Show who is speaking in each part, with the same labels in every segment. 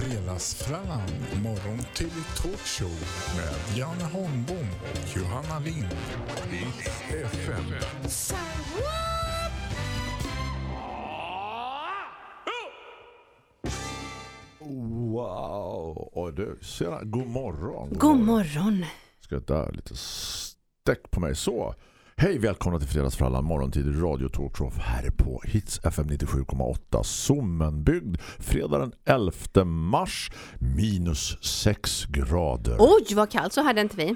Speaker 1: Fredagsfrallan, morgon till talkshow med Janne Holmbom och Johanna Lind. I FM.
Speaker 2: Wow! Och du, tjena, god morgon.
Speaker 3: God morgon.
Speaker 2: Ska jag ta lite stäck på mig. Så, hej välkomna till Fredagsfrallan morgontid i Radio Talkshow här på Hits FM 97,8 Sommenbygd. Fredag den 11 mars minus 6 grader.
Speaker 3: Oj, vad kallt så hade inte vi.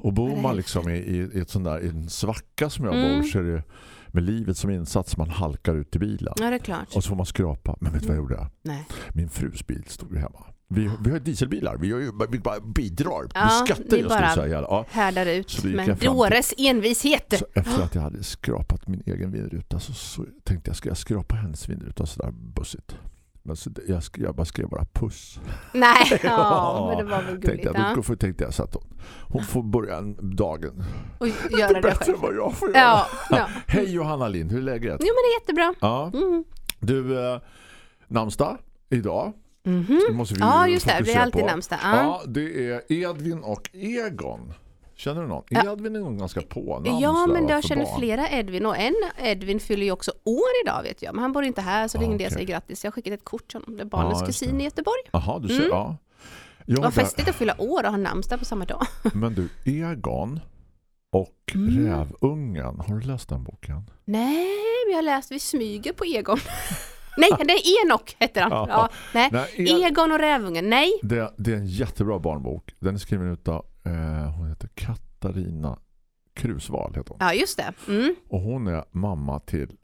Speaker 2: Och bor man liksom i, i, ett sån där, i en svacka som jag
Speaker 3: Mm.
Speaker 2: bor så är det med livet som insats man halkar ut i bilen.
Speaker 3: Ja, det är klart.
Speaker 2: Och så får man skrapa. Men vet du vad jag gjorde?
Speaker 3: Nej.
Speaker 2: Min frus bil stod ju hemma. Vi, vi har dieselbilar. Vi, har ju, vi bara bidrar.
Speaker 3: Ja,
Speaker 2: vi skattar
Speaker 3: ni bara-
Speaker 2: säga. Ja.
Speaker 3: Härdar ut
Speaker 2: till-
Speaker 3: dåres envishet.
Speaker 2: Så efter att jag hade skrapat min egen vindruta så, så tänkte jag, ska jag skrapa hennes vindruta sådär bussigt? Men så, det- jag, sk- jag bara skrev bara puss.
Speaker 3: Nej, ja, men det var väl
Speaker 2: tänkte
Speaker 3: gulligt.
Speaker 2: jag,
Speaker 3: Ja.
Speaker 2: då får- tänkte jag så att hon, hon får börja en dagen
Speaker 3: Och göra det
Speaker 2: bättre
Speaker 3: själv.
Speaker 2: än vad jag får göra.
Speaker 3: Ja, ja.
Speaker 2: Hej Johanna Lind, hur är läget?
Speaker 3: Jo, men det är jättebra.
Speaker 2: Ja.
Speaker 3: Mm.
Speaker 2: Du, eh, namnsdag idag.
Speaker 3: Mhm.
Speaker 2: Det måste vi
Speaker 3: Ja,
Speaker 2: ju
Speaker 3: just det. Det är alltid
Speaker 2: på.
Speaker 3: namnsdag. Ja.
Speaker 2: Ja, det är Edvin och Egon. Känner du någon?
Speaker 3: Ja.
Speaker 2: Edvin är nog ganska på
Speaker 3: Ja,
Speaker 2: sådär,
Speaker 3: men jag känner
Speaker 2: barn.
Speaker 3: flera Edvin och en Edvin fyller ju också år idag vet jag. Men han bor inte här så
Speaker 2: Ah,
Speaker 3: ringde jag
Speaker 2: okej.
Speaker 3: säger grattis. Jag har skickat ett kort till honom. Det är barnens
Speaker 2: Ja, just
Speaker 3: kusin i Göteborg.
Speaker 2: Jaha, du ser,
Speaker 3: Mm.
Speaker 2: ja. Ja,
Speaker 3: Vad festligt att fylla år och ha namnsdag på samma dag.
Speaker 2: Men du, Egon och
Speaker 3: Mm.
Speaker 2: Rävungen, har du läst den boken?
Speaker 3: Nej, men jag har läst Vi smyger på Egon. Nej, det är Enok heter han.
Speaker 2: Ja.
Speaker 3: Ja, nej.
Speaker 2: Nej,
Speaker 3: Egon och Rävungen, nej.
Speaker 2: det, det är en jättebra barnbok. Den är skriven utav, eh, hon heter Katarina Krusval heter hon.
Speaker 3: Ja, just det. Mm.
Speaker 2: Och hon är mamma till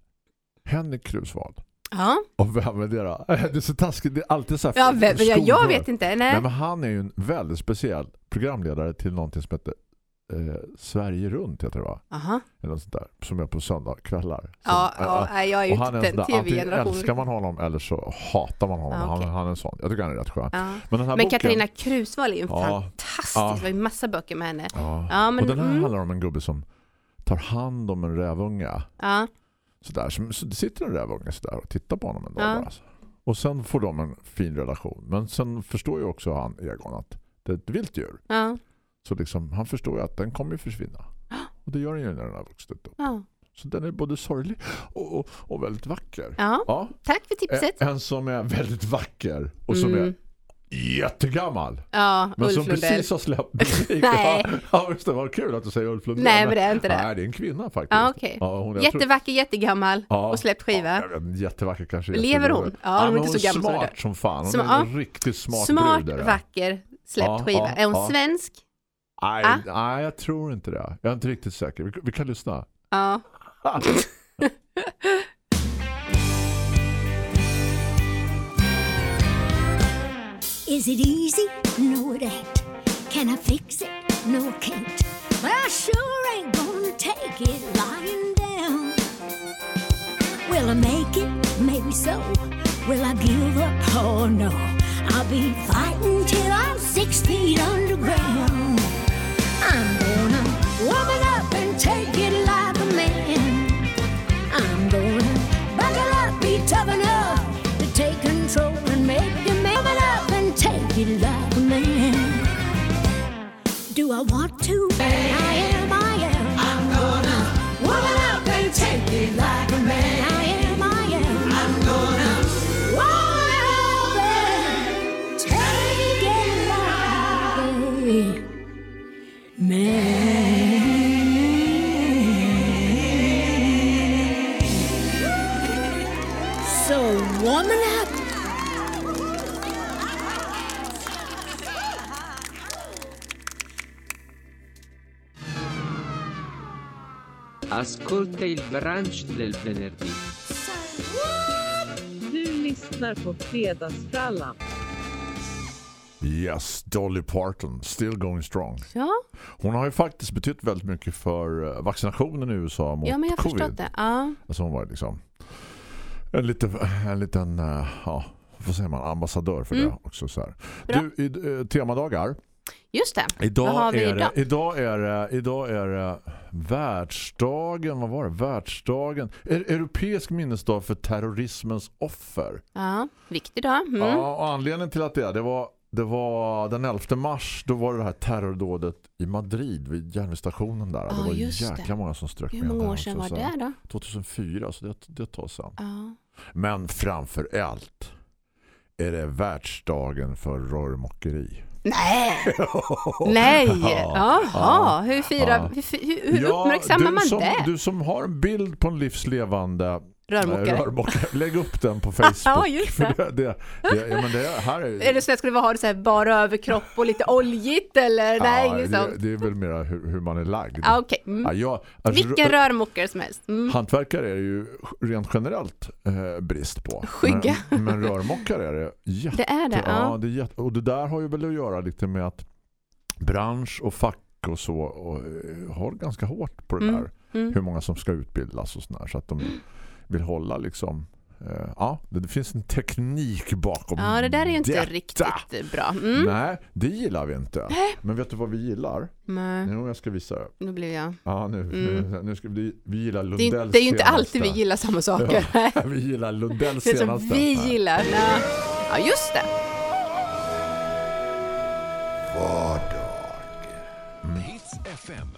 Speaker 2: Henrik Krusval.
Speaker 3: Ja,
Speaker 2: Och vem är det då? Det är så taskigt, det är alltid så här
Speaker 3: ja vem, jag, jag vet inte. Nej.
Speaker 2: Nej, men han är ju en väldigt speciell programledare till någonting som heter eh, Sverige runt heter det va?
Speaker 3: Aha.
Speaker 2: Eller sånt där, som är på söndagkvällar. Som-
Speaker 3: Ja,
Speaker 2: eh,
Speaker 3: ja, jag är ju
Speaker 2: och han är
Speaker 3: inte
Speaker 2: en
Speaker 3: den
Speaker 2: sån där, antingen älskar
Speaker 3: tv-generationen.
Speaker 2: man honom eller så hatar man honom.
Speaker 3: Ja, okej.
Speaker 2: han, han är en sån. Jag tycker han är rätt skön.
Speaker 3: Ja.
Speaker 2: Men, den
Speaker 3: Men
Speaker 2: boken,
Speaker 3: Katarina Krusvall är ju
Speaker 2: Ja.
Speaker 3: fantastisk.
Speaker 2: Ja.
Speaker 3: Det var ju massa böcker med henne.
Speaker 2: Ja.
Speaker 3: Men,
Speaker 2: och den här
Speaker 3: mm.
Speaker 2: handlar om en gubbe som tar hand om en rävunga.
Speaker 3: Ja,
Speaker 2: Sådär. Så, så sitter en rävunge sådär och tittar på honom en dag
Speaker 3: Ja.
Speaker 2: bara. Så. Och sen får de en fin relation. Men sen förstår ju också han, Egon, att det är ett vilt djur.
Speaker 3: ja,
Speaker 2: Så liksom, han förstår ju att den kommer ju försvinna. Och det gör den ju när den har vuxit upp.
Speaker 3: ja.
Speaker 2: Så den är både sorglig och, och, och väldigt vacker.
Speaker 3: ja.
Speaker 2: Ja.
Speaker 3: Tack för tipset.
Speaker 2: En, en som är väldigt vacker och som
Speaker 3: Mm.
Speaker 2: är jättegammal.
Speaker 3: Ja,
Speaker 2: Men som
Speaker 3: Ulf Lundell.
Speaker 2: precis har släppt musik.
Speaker 3: Nej.
Speaker 2: Ja, just det var kul att du säger Ulf Lundell.
Speaker 3: Nej, men det är inte det.
Speaker 2: Nej, det är en kvinna faktiskt.
Speaker 3: Ja, okej.
Speaker 2: Ja, hon, jag tror-
Speaker 3: Jättevacker, jättegammal
Speaker 2: Ja.
Speaker 3: och släppt skiva.
Speaker 2: Ja, jättevacker kanske.
Speaker 3: Lever hon? Ja, hon är inte
Speaker 2: hon
Speaker 3: så gammal som
Speaker 2: smart
Speaker 3: det.
Speaker 2: som fan. Hon
Speaker 3: Som-
Speaker 2: är en riktigt smart,
Speaker 3: Smart,
Speaker 2: brud. är det.
Speaker 3: vacker, släppt skiva. är hon svensk?
Speaker 2: Nej,
Speaker 3: Ah?
Speaker 2: nej, jag tror inte det. Jag är inte riktigt säker. Vi, vi kan lyssna.
Speaker 3: Ja.
Speaker 4: Is it easy? No, it ain't. Can I fix it? No, I can't. But I sure ain't gonna take it lying down. Will I make it? Maybe so. Will I give up? Oh no. I'll be fighting till I'm six feet underground. I'm gonna woman up and take it like a man. I'm gonna buckle up, be tough enough to take control and make a man Woman up and take it like a man. Do I want to? I
Speaker 5: Ascolta il brunch del venerdì.
Speaker 6: Du lyssnar på Fredagsfrallan.
Speaker 2: Yes, Dolly Parton. Still going strong.
Speaker 3: Ja,
Speaker 2: Hon har ju faktiskt betytt väldigt mycket för eh, vaccinationen i USA mot
Speaker 3: ja, men jag har
Speaker 2: covid.
Speaker 3: förstått det. Ja.
Speaker 2: Alltså hon var liksom en liten, en liten eh, ja, vad säger man, ambassadör för
Speaker 3: Mm.
Speaker 2: det också så här.
Speaker 3: Bra.
Speaker 2: Du, i, eh, temadagar
Speaker 3: Just det. Vad
Speaker 2: Idag
Speaker 3: har vi
Speaker 2: är,
Speaker 3: idag?
Speaker 2: det, idag är det idag är det världsdagen, vad var det? Världsdagen. Er, europeisk minnesdag för terrorismens offer.
Speaker 3: Ja, viktig dag. Mm.
Speaker 2: Ja, och anledningen till att det är det var det var den 11 mars då var det här terrordådet i Madrid vid järnvägsstationen där.
Speaker 3: Ja,
Speaker 2: det var jäkla
Speaker 3: det.
Speaker 2: många som strök
Speaker 3: Hur
Speaker 2: med
Speaker 3: många
Speaker 2: där
Speaker 3: år sedan var det då?
Speaker 2: 2004, så det, det tar sen.
Speaker 3: Ja.
Speaker 2: Men framför allt är det världsdagen för rörmokeri.
Speaker 3: Nej! Nej!
Speaker 2: Ja.
Speaker 3: Jaha, hur, firar,
Speaker 2: Ja.
Speaker 3: hur, hur, hur
Speaker 2: Ja,
Speaker 3: uppmärksammar
Speaker 2: du
Speaker 3: man
Speaker 2: som,
Speaker 3: det?
Speaker 2: Du som har en bild på en livslevande
Speaker 3: Rörmokare.
Speaker 2: eh, rörmokare, lägg upp den på Facebook.
Speaker 3: Ja, just det.
Speaker 2: För det, det, ja, men det här är,
Speaker 3: det så att skulle ha det så här bara överkropp och lite oljigt eller? Nej,
Speaker 2: ja,
Speaker 3: inget
Speaker 2: det,
Speaker 3: sånt.
Speaker 2: det är väl mer hur, hur man är lagd.
Speaker 3: Ja, okej. Mm.
Speaker 2: Ja, jag, alltså,
Speaker 3: Vilken
Speaker 2: rö-
Speaker 3: rörmokare som helst. Mm.
Speaker 2: Hantverkare är det ju rent generellt eh, brist på.
Speaker 3: Skygga.
Speaker 2: Men, men rörmokare är det jätte...
Speaker 3: Det är det, ja.
Speaker 2: det är jätte, och det där har ju väl att göra lite med att bransch och fack och så och, eh, har ganska hårt på det
Speaker 3: Mm,
Speaker 2: där.
Speaker 3: mm.
Speaker 2: Hur många som ska utbildas och sådär. Så att de vill hålla liksom... Eh, ja, det, det finns en teknik bakom
Speaker 3: Ja, det där är ju inte
Speaker 2: detta.
Speaker 3: riktigt bra. Mm.
Speaker 2: Nej, det gillar vi inte. Men vet du vad vi gillar?
Speaker 3: Nej,
Speaker 2: Jo, jag ska visa.
Speaker 3: nu blev jag...
Speaker 2: Ja, nu,
Speaker 3: Mm.
Speaker 2: nu, nu ska vi, vi gillar
Speaker 3: Det är, det är ju inte
Speaker 2: senaste.
Speaker 3: alltid vi gillar samma saker.
Speaker 2: Ja, vi gillar Lundells
Speaker 3: Det är som
Speaker 2: senaste.
Speaker 3: vi gillar. Nej. Ja, just det.
Speaker 1: Hits FM.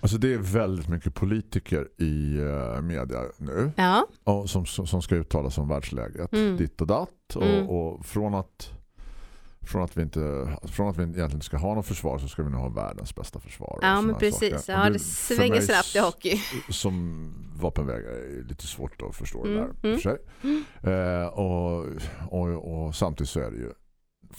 Speaker 2: Alltså det är väldigt mycket politiker i uh, media nu
Speaker 3: Ja.
Speaker 2: som, som, ska uttala sig om världsläget.
Speaker 3: Mm.
Speaker 2: Ditt och datt. Och,
Speaker 3: Mm.
Speaker 2: och från att från att vi inte från att vi egentligen inte ska ha något försvar så ska vi nu ha världens bästa försvar.
Speaker 3: Ja, men precis.
Speaker 2: saker.
Speaker 3: Ja, det svänger snabbt i hockey.
Speaker 2: Som vapenvägare är lite svårt att förstå det
Speaker 3: Mm,
Speaker 2: där.
Speaker 3: mm.
Speaker 2: För sig. Eh, och, och, och samtidigt så är det ju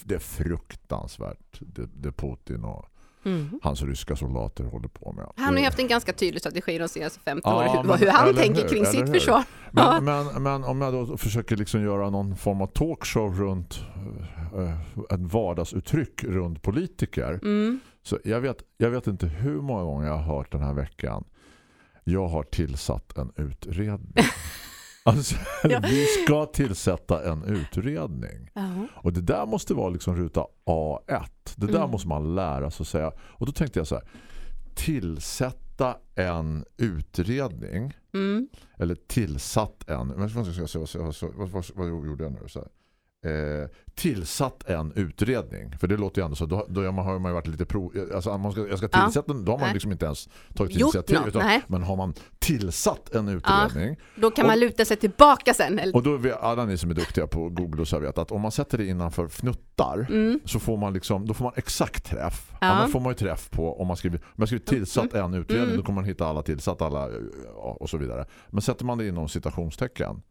Speaker 2: det är fruktansvärt det, det Putin och
Speaker 3: Mm.
Speaker 2: hans ryska soldater håller på med.
Speaker 3: Han har ju haft en ganska tydlig strategi de senaste 15
Speaker 2: Ja,
Speaker 3: åren. Hur, hur han tänker
Speaker 2: hur,
Speaker 3: kring sitt
Speaker 2: hur?
Speaker 3: försvar. Ja.
Speaker 2: Men, men, men om jag då försöker liksom göra någon form av talkshow runt eh, ett vardagsuttryck runt politiker
Speaker 3: Mm.
Speaker 2: så jag vet, jag vet inte hur många gånger jag har hört den här veckan jag har tillsatt en utredning. Alltså,
Speaker 3: Ja.
Speaker 2: vi ska tillsätta en utredning.
Speaker 3: Ja.
Speaker 2: Och det där måste vara liksom ruta A1. Det där
Speaker 3: Mm.
Speaker 2: måste man lära sig att säga. Och då tänkte jag så här. Tillsätta en utredning
Speaker 3: Mm.
Speaker 2: eller tillsatt en men vad, ska jag säga, vad, vad, vad, vad gjorde jag nu så här? Eh, tillsatt en utredning för det låter ju ändå så då, då har man, ju varit lite pro alltså man ska, jag ska
Speaker 3: Ja.
Speaker 2: tillsätta den, då har man
Speaker 3: Nej.
Speaker 2: liksom inte ens tagit
Speaker 3: Gjort
Speaker 2: initiativ utan,
Speaker 3: nej.
Speaker 2: men har man tillsatt en utredning
Speaker 3: Då kan
Speaker 2: Och-
Speaker 3: man luta sig tillbaka sen. Eller?
Speaker 2: och då vet alla ni som är duktiga på Google och så vet att om man sätter det innanför fnuttar
Speaker 3: Mm.
Speaker 2: så får man liksom då får man exakt träff.
Speaker 3: Ja.
Speaker 2: Annars får man ju träff på om man skriver om man skriver tillsatt en utredning
Speaker 3: Mm.
Speaker 2: då kommer man hitta alla tillsatt alla ja, och så vidare. Men sätter man det inom citationstecken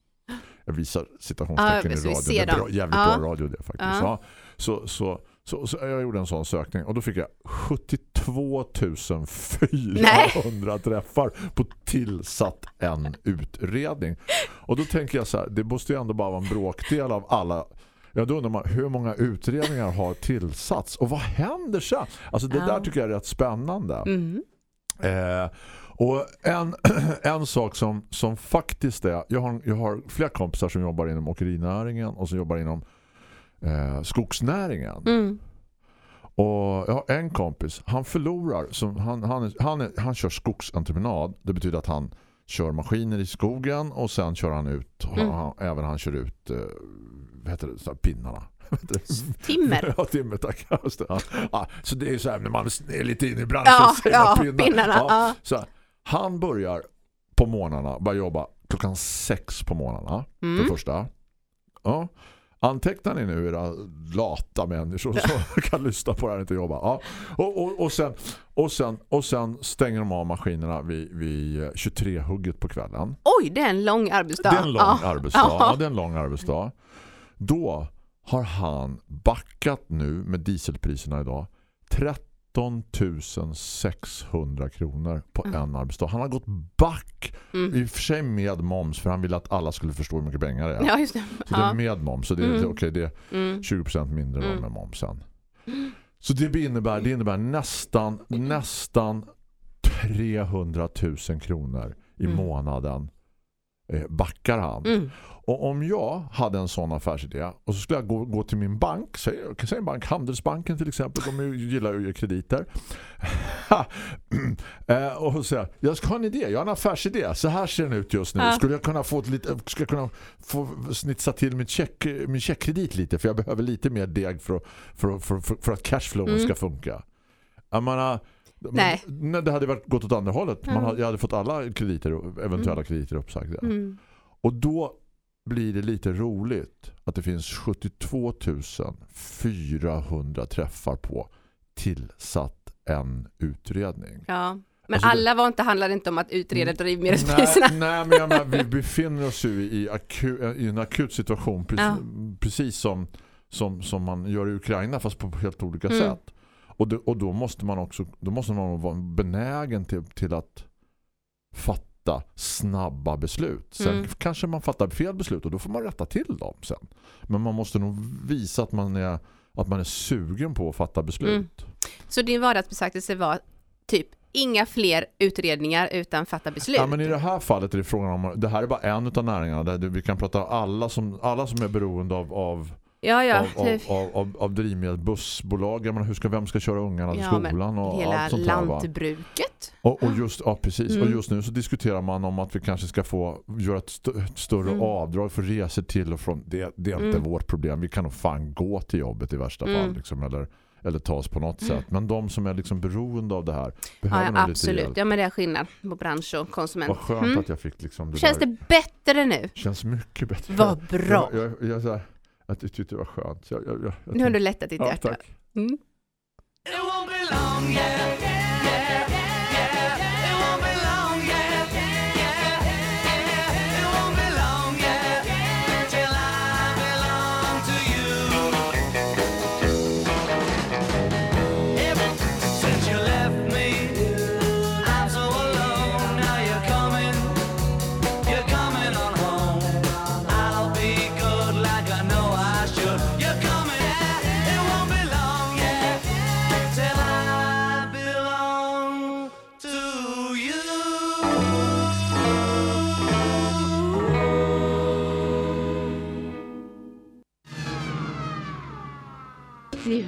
Speaker 2: jag visar citationstecken
Speaker 3: Ja,
Speaker 2: i radio. Det är bra, jävligt
Speaker 3: Ja.
Speaker 2: bra radio det faktiskt.
Speaker 3: Ja.
Speaker 2: Ja. Så, så, så, så jag gjorde en sån sökning och då fick jag 72 400 träffar på tillsatt en utredning. Och då tänker jag så här, det måste ju ändå bara vara en bråkdel av alla Ja, då undrar man hur många utredningar har tillsatts och vad händer sen? Alltså det där tycker jag är rätt spännande.
Speaker 3: Mm.
Speaker 2: Eh, och en, en sak som, som faktiskt är, jag har, jag har flera kompisar som jobbar inom åkerinäringen och som jobbar inom eh, skogsnäringen.
Speaker 3: Mm.
Speaker 2: Och jag har en kompis, han förlorar, som, han, han, han, är, han kör skogsentreprenad. Det betyder att han kör maskiner i skogen och sen kör han ut,
Speaker 3: Mm.
Speaker 2: han, även han kör ut eh, vad heter det, så pinnarna.
Speaker 3: Timmer.
Speaker 2: Ja, timmer, tack. Ja. Ja, så det är så här, när man är lite inne i branschen
Speaker 3: Ja, ja,
Speaker 2: pinnar.
Speaker 3: pinnarna. Ja.
Speaker 2: Så här, han börjar på morgnarna, börjar jobba klockan sex på för
Speaker 3: Mm.
Speaker 2: det första. Ja. Antecknar ni nu era lata människor som kan lyssna på det här och inte jobba. Ja. Och, och, och, sen, och, sen, och sen stänger de av maskinerna vid, vid 23-hugget på kvällen.
Speaker 3: Oj, det är en lång arbetsdag.
Speaker 2: Det är en lång
Speaker 3: Ja.
Speaker 2: arbetsdag.
Speaker 3: Ja.
Speaker 2: Ja, det är en lång arbetsdag. Då har han backat nu med dieselpriserna idag 13 600 kronor på en arbetsdag. Han har gått back
Speaker 3: Mm.
Speaker 2: i och för sig med moms för han ville att alla skulle förstå hur mycket pengar det är.
Speaker 3: Ja, just det.
Speaker 2: Så det är
Speaker 3: Ja.
Speaker 2: med moms. Så det är,
Speaker 3: Mm.
Speaker 2: okej, det är
Speaker 3: Mm.
Speaker 2: 20% mindre då
Speaker 3: Mm.
Speaker 2: med momsen. Så det innebär, det innebär nästan, nästan 300 000 kronor i
Speaker 3: Mm.
Speaker 2: månaden eh, backar han.
Speaker 3: Mm.
Speaker 2: Och om jag hade en sån affärsidé och så skulle jag gå, gå till min bank, säg, säg en bank, Handelsbanken till exempel, de gillar ju att ge krediter. eh, och säga, jag ska ha en idé, jag har en affärsidé, så här ser den ut just nu. Skulle jag kunna få ett lite, skulle jag kunna få snitsa till mitt check, min checkkredit lite för jag behöver lite mer deg för, att- för, för, för, för att cashflowen
Speaker 3: Mm.
Speaker 2: ska funka. Jag menar,
Speaker 3: Nej.
Speaker 2: men det hade varit gått åt andra hållet. Man hade, jag hade fått alla krediter, eventuella krediter uppsagda.
Speaker 3: Mm.
Speaker 2: Och då blir det lite roligt att det finns 72 400 träffar på tillsatt en utredning.
Speaker 3: Ja. Men
Speaker 2: Alltså
Speaker 3: alla var inte, handlade inte om att utreda drivmedelspriserna.
Speaker 2: Nej, nej men menar, vi befinner oss ju i, aku, i en akut situation precis,
Speaker 3: Ja.
Speaker 2: precis som, som, som man gör i Ukraina fast på helt olika
Speaker 3: Mm.
Speaker 2: sätt. Och, det, och då måste man också då måste man vara benägen till, till att fatta snabba beslut. Sen
Speaker 3: Mm.
Speaker 2: kanske man fattar fel beslut och då får man rätta till dem sen. Men man måste nog visa att man är, att man är sugen på att fatta beslut.
Speaker 3: Mm. Så din vardagsbetraktelse var typ inga fler utredningar utan fatta beslut.
Speaker 2: Ja, men i det här fallet är det frågan om det här är bara en av näringarna där vi kan prata alla som, alla som är beroende av, av,
Speaker 3: ja, ja.
Speaker 2: av, av, av, av, av drivmedel, bussbolag, jag menar, hur ska, vem ska köra ungarna till
Speaker 3: Ja,
Speaker 2: skolan och
Speaker 3: hela
Speaker 2: allt sånt här
Speaker 3: lantbruket.
Speaker 2: Och, och, just, ja, precis. och
Speaker 3: Mm.
Speaker 2: just nu så diskuterar man om att vi kanske ska få göra ett, st ett större
Speaker 3: Mm.
Speaker 2: avdrag för resor till och från. Det, det är inte
Speaker 3: Mm.
Speaker 2: vårt problem. Vi kan nog fan gå till jobbet i värsta
Speaker 3: Mm.
Speaker 2: fall. Liksom, eller, eller ta oss på något sätt. Men de som är liksom beroende av det här behöver
Speaker 3: Ja, ja,
Speaker 2: lite
Speaker 3: absolut.
Speaker 2: hjälp.
Speaker 3: Ja, men det är skillnad på bransch och konsument.
Speaker 2: Vad skönt
Speaker 3: Mm.
Speaker 2: att jag fick liksom det
Speaker 3: Känns
Speaker 2: där.
Speaker 3: det bättre nu?
Speaker 2: Känns mycket bättre.
Speaker 3: Vad bra.
Speaker 2: Jag, jag, jag, jag, jag tyckte det var skönt. Så jag, jag, jag
Speaker 3: Nu har du lättat ditt
Speaker 2: ja,
Speaker 3: hjärta.
Speaker 2: tack.
Speaker 3: Mm.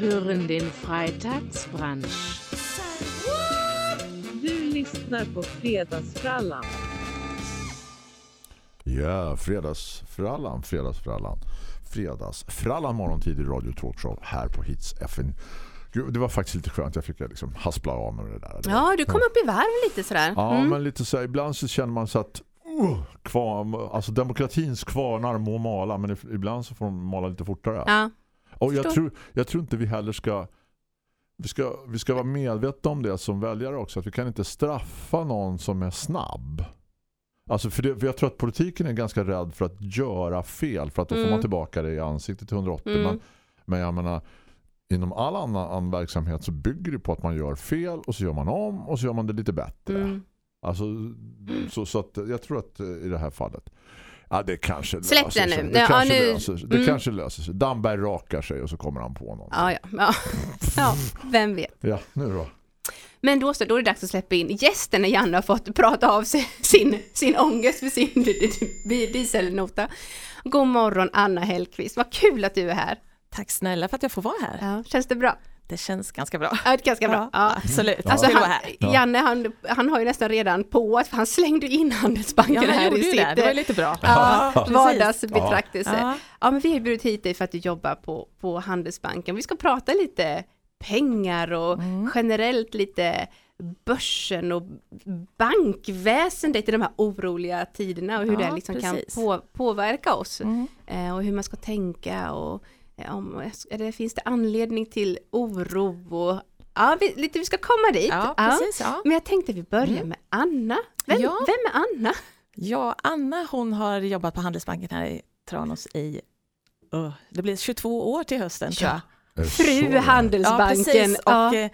Speaker 5: Hören den Freitagsbrunch.
Speaker 6: Du lyssnar på Fredagsfrallan.
Speaker 2: Ja, fredagsfrallan, fredagsfrallan. Fredagsfrallan morgontid i Radio Talkshow här på Hits FN. Gud, det var faktiskt lite skönt. Jag fick liksom haspla av med det där. Det
Speaker 3: Ja, du kom upp i varv lite sådär.
Speaker 2: Ja,
Speaker 3: Mm.
Speaker 2: men lite så här, ibland så känner man så att uh, kvar, alltså demokratins kvarnar må mala, men ibland så får de mala lite fortare.
Speaker 3: Ja.
Speaker 2: Och jag tror, jag tror inte vi heller ska vi ska, vi ska vara medvetna om det som väljare också. Att vi kan inte straffa någon som är snabb. Alltså för, det, för jag tror att politiken är ganska rädd för att göra fel. För att då får
Speaker 3: Mm.
Speaker 2: man tillbaka det i ansiktet till 180.
Speaker 3: Mm.
Speaker 2: Men, men jag menar, inom all annan, annan verksamhet så bygger det på att man gör fel och så gör man om och så gör man det lite bättre.
Speaker 3: Mm.
Speaker 2: Alltså, så, så att jag tror att eh, i det här fallet Ja, det kanske
Speaker 3: Släpp
Speaker 2: löser
Speaker 3: det nu.
Speaker 2: sig.
Speaker 3: Ja,
Speaker 2: Det, kanske,
Speaker 3: nu-
Speaker 2: löser sig. det
Speaker 3: mm.
Speaker 2: kanske löser sig. Damberg rakar sig och så kommer han på någon.
Speaker 3: Ja, ja. ja. ja, vem vet.
Speaker 2: Ja, nu då.
Speaker 3: Men då så, då är det dags att släppa in gästen när Janne har fått prata av sig sin, sin ångest för sin dieselnota. God morgon Anna Hellqvist, vad kul att du är här.
Speaker 7: Tack snälla för att jag får vara här.
Speaker 3: Ja, känns det bra?
Speaker 7: Det känns ganska bra.
Speaker 3: Ja, det ganska bra. Ja.
Speaker 7: Absolut,
Speaker 3: Alltså han.
Speaker 2: Ja.
Speaker 3: Janne han, han har ju nästan redan på att han slängde in Handelsbanken
Speaker 7: Ja,
Speaker 3: här i sitt
Speaker 7: det, det var lite bra.
Speaker 3: ja,
Speaker 7: precis.
Speaker 3: vardagsbetraktelse. Ja.
Speaker 7: Ja.
Speaker 3: men vi har bjudit hit dig för att du jobbar på, på Handelsbanken. Vi ska prata lite pengar och
Speaker 7: Mm.
Speaker 3: generellt lite börsen och bankväsendet i de här oroliga tiderna och hur
Speaker 7: Ja,
Speaker 3: det liksom kan på, påverka oss
Speaker 7: Mm.
Speaker 3: eh, och hur man ska tänka och eh, om eller finns det anledning till oro och ja, vi, lite vi ska komma dit.
Speaker 7: Ja, precis. Ja.
Speaker 3: Men jag tänkte vi börjar
Speaker 7: Mm.
Speaker 3: med Anna. Vem,
Speaker 7: Ja.
Speaker 3: vem är Anna?
Speaker 7: ja, Anna hon har jobbat på Handelsbanken här i Tranås i, uh, det blir 22 år till hösten tror jag.
Speaker 3: Fru? Handelsbanken.
Speaker 7: Ja, precis.
Speaker 3: Ja.
Speaker 7: Och, eh,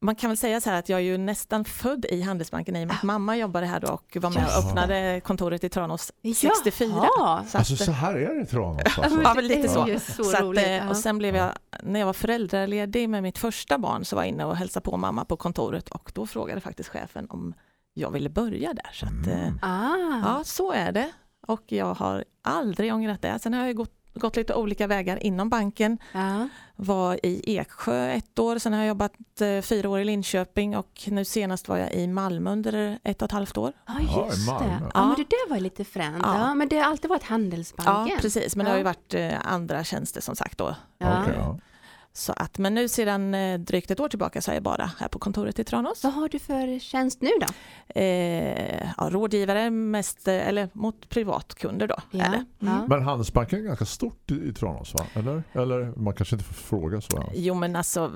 Speaker 7: man kan väl säga så här att jag är ju nästan född i Handelsbanken i och med att mamma jobbade här då och var med och öppnade kontoret i Tranås 64.
Speaker 3: Jaha.
Speaker 7: Så
Speaker 2: Alltså
Speaker 7: att,
Speaker 2: så här är det i Tranås
Speaker 3: Ja,
Speaker 2: alltså.
Speaker 7: Ja, men lite så.
Speaker 3: ju så,
Speaker 7: så att, eh, och sen blev jag, när jag var föräldraledig med mitt första barn så var jag inne och hälsade på mamma på kontoret och då frågade faktiskt chefen om jag ville börja där. Så att, eh,
Speaker 2: Mm.
Speaker 3: ah.
Speaker 7: ja, så är det. och jag har aldrig ångrat det. Sen har jag gått, gått lite olika vägar inom banken.
Speaker 3: Ja.
Speaker 7: Var i Eksjö ett år, sen har jag jobbat eh, fyra år i Linköping och nu senast var jag i Malmö under ett och ett halvt år.
Speaker 3: Ja,
Speaker 2: Ja, i
Speaker 3: just det. Ja, men det där var lite fränt.
Speaker 7: Ja.
Speaker 3: Ja. men det har alltid varit Handelsbanken.
Speaker 7: Ja, precis, men det har ju varit eh, andra tjänster som sagt då.
Speaker 3: Ja.
Speaker 7: Så att, men nu sedan eh, drygt ett år tillbaka så är jag bara här på kontoret i Tranås.
Speaker 3: Vad har du för tjänst nu då?
Speaker 7: Eh, ja, rådgivare mest, eh, eller mot privatkunder då.
Speaker 3: Ja. Ja.
Speaker 2: Men Handelsbanken är ganska stort i, Tranås va? Eller? Eller man kanske inte får fråga så.
Speaker 7: Jo men alltså,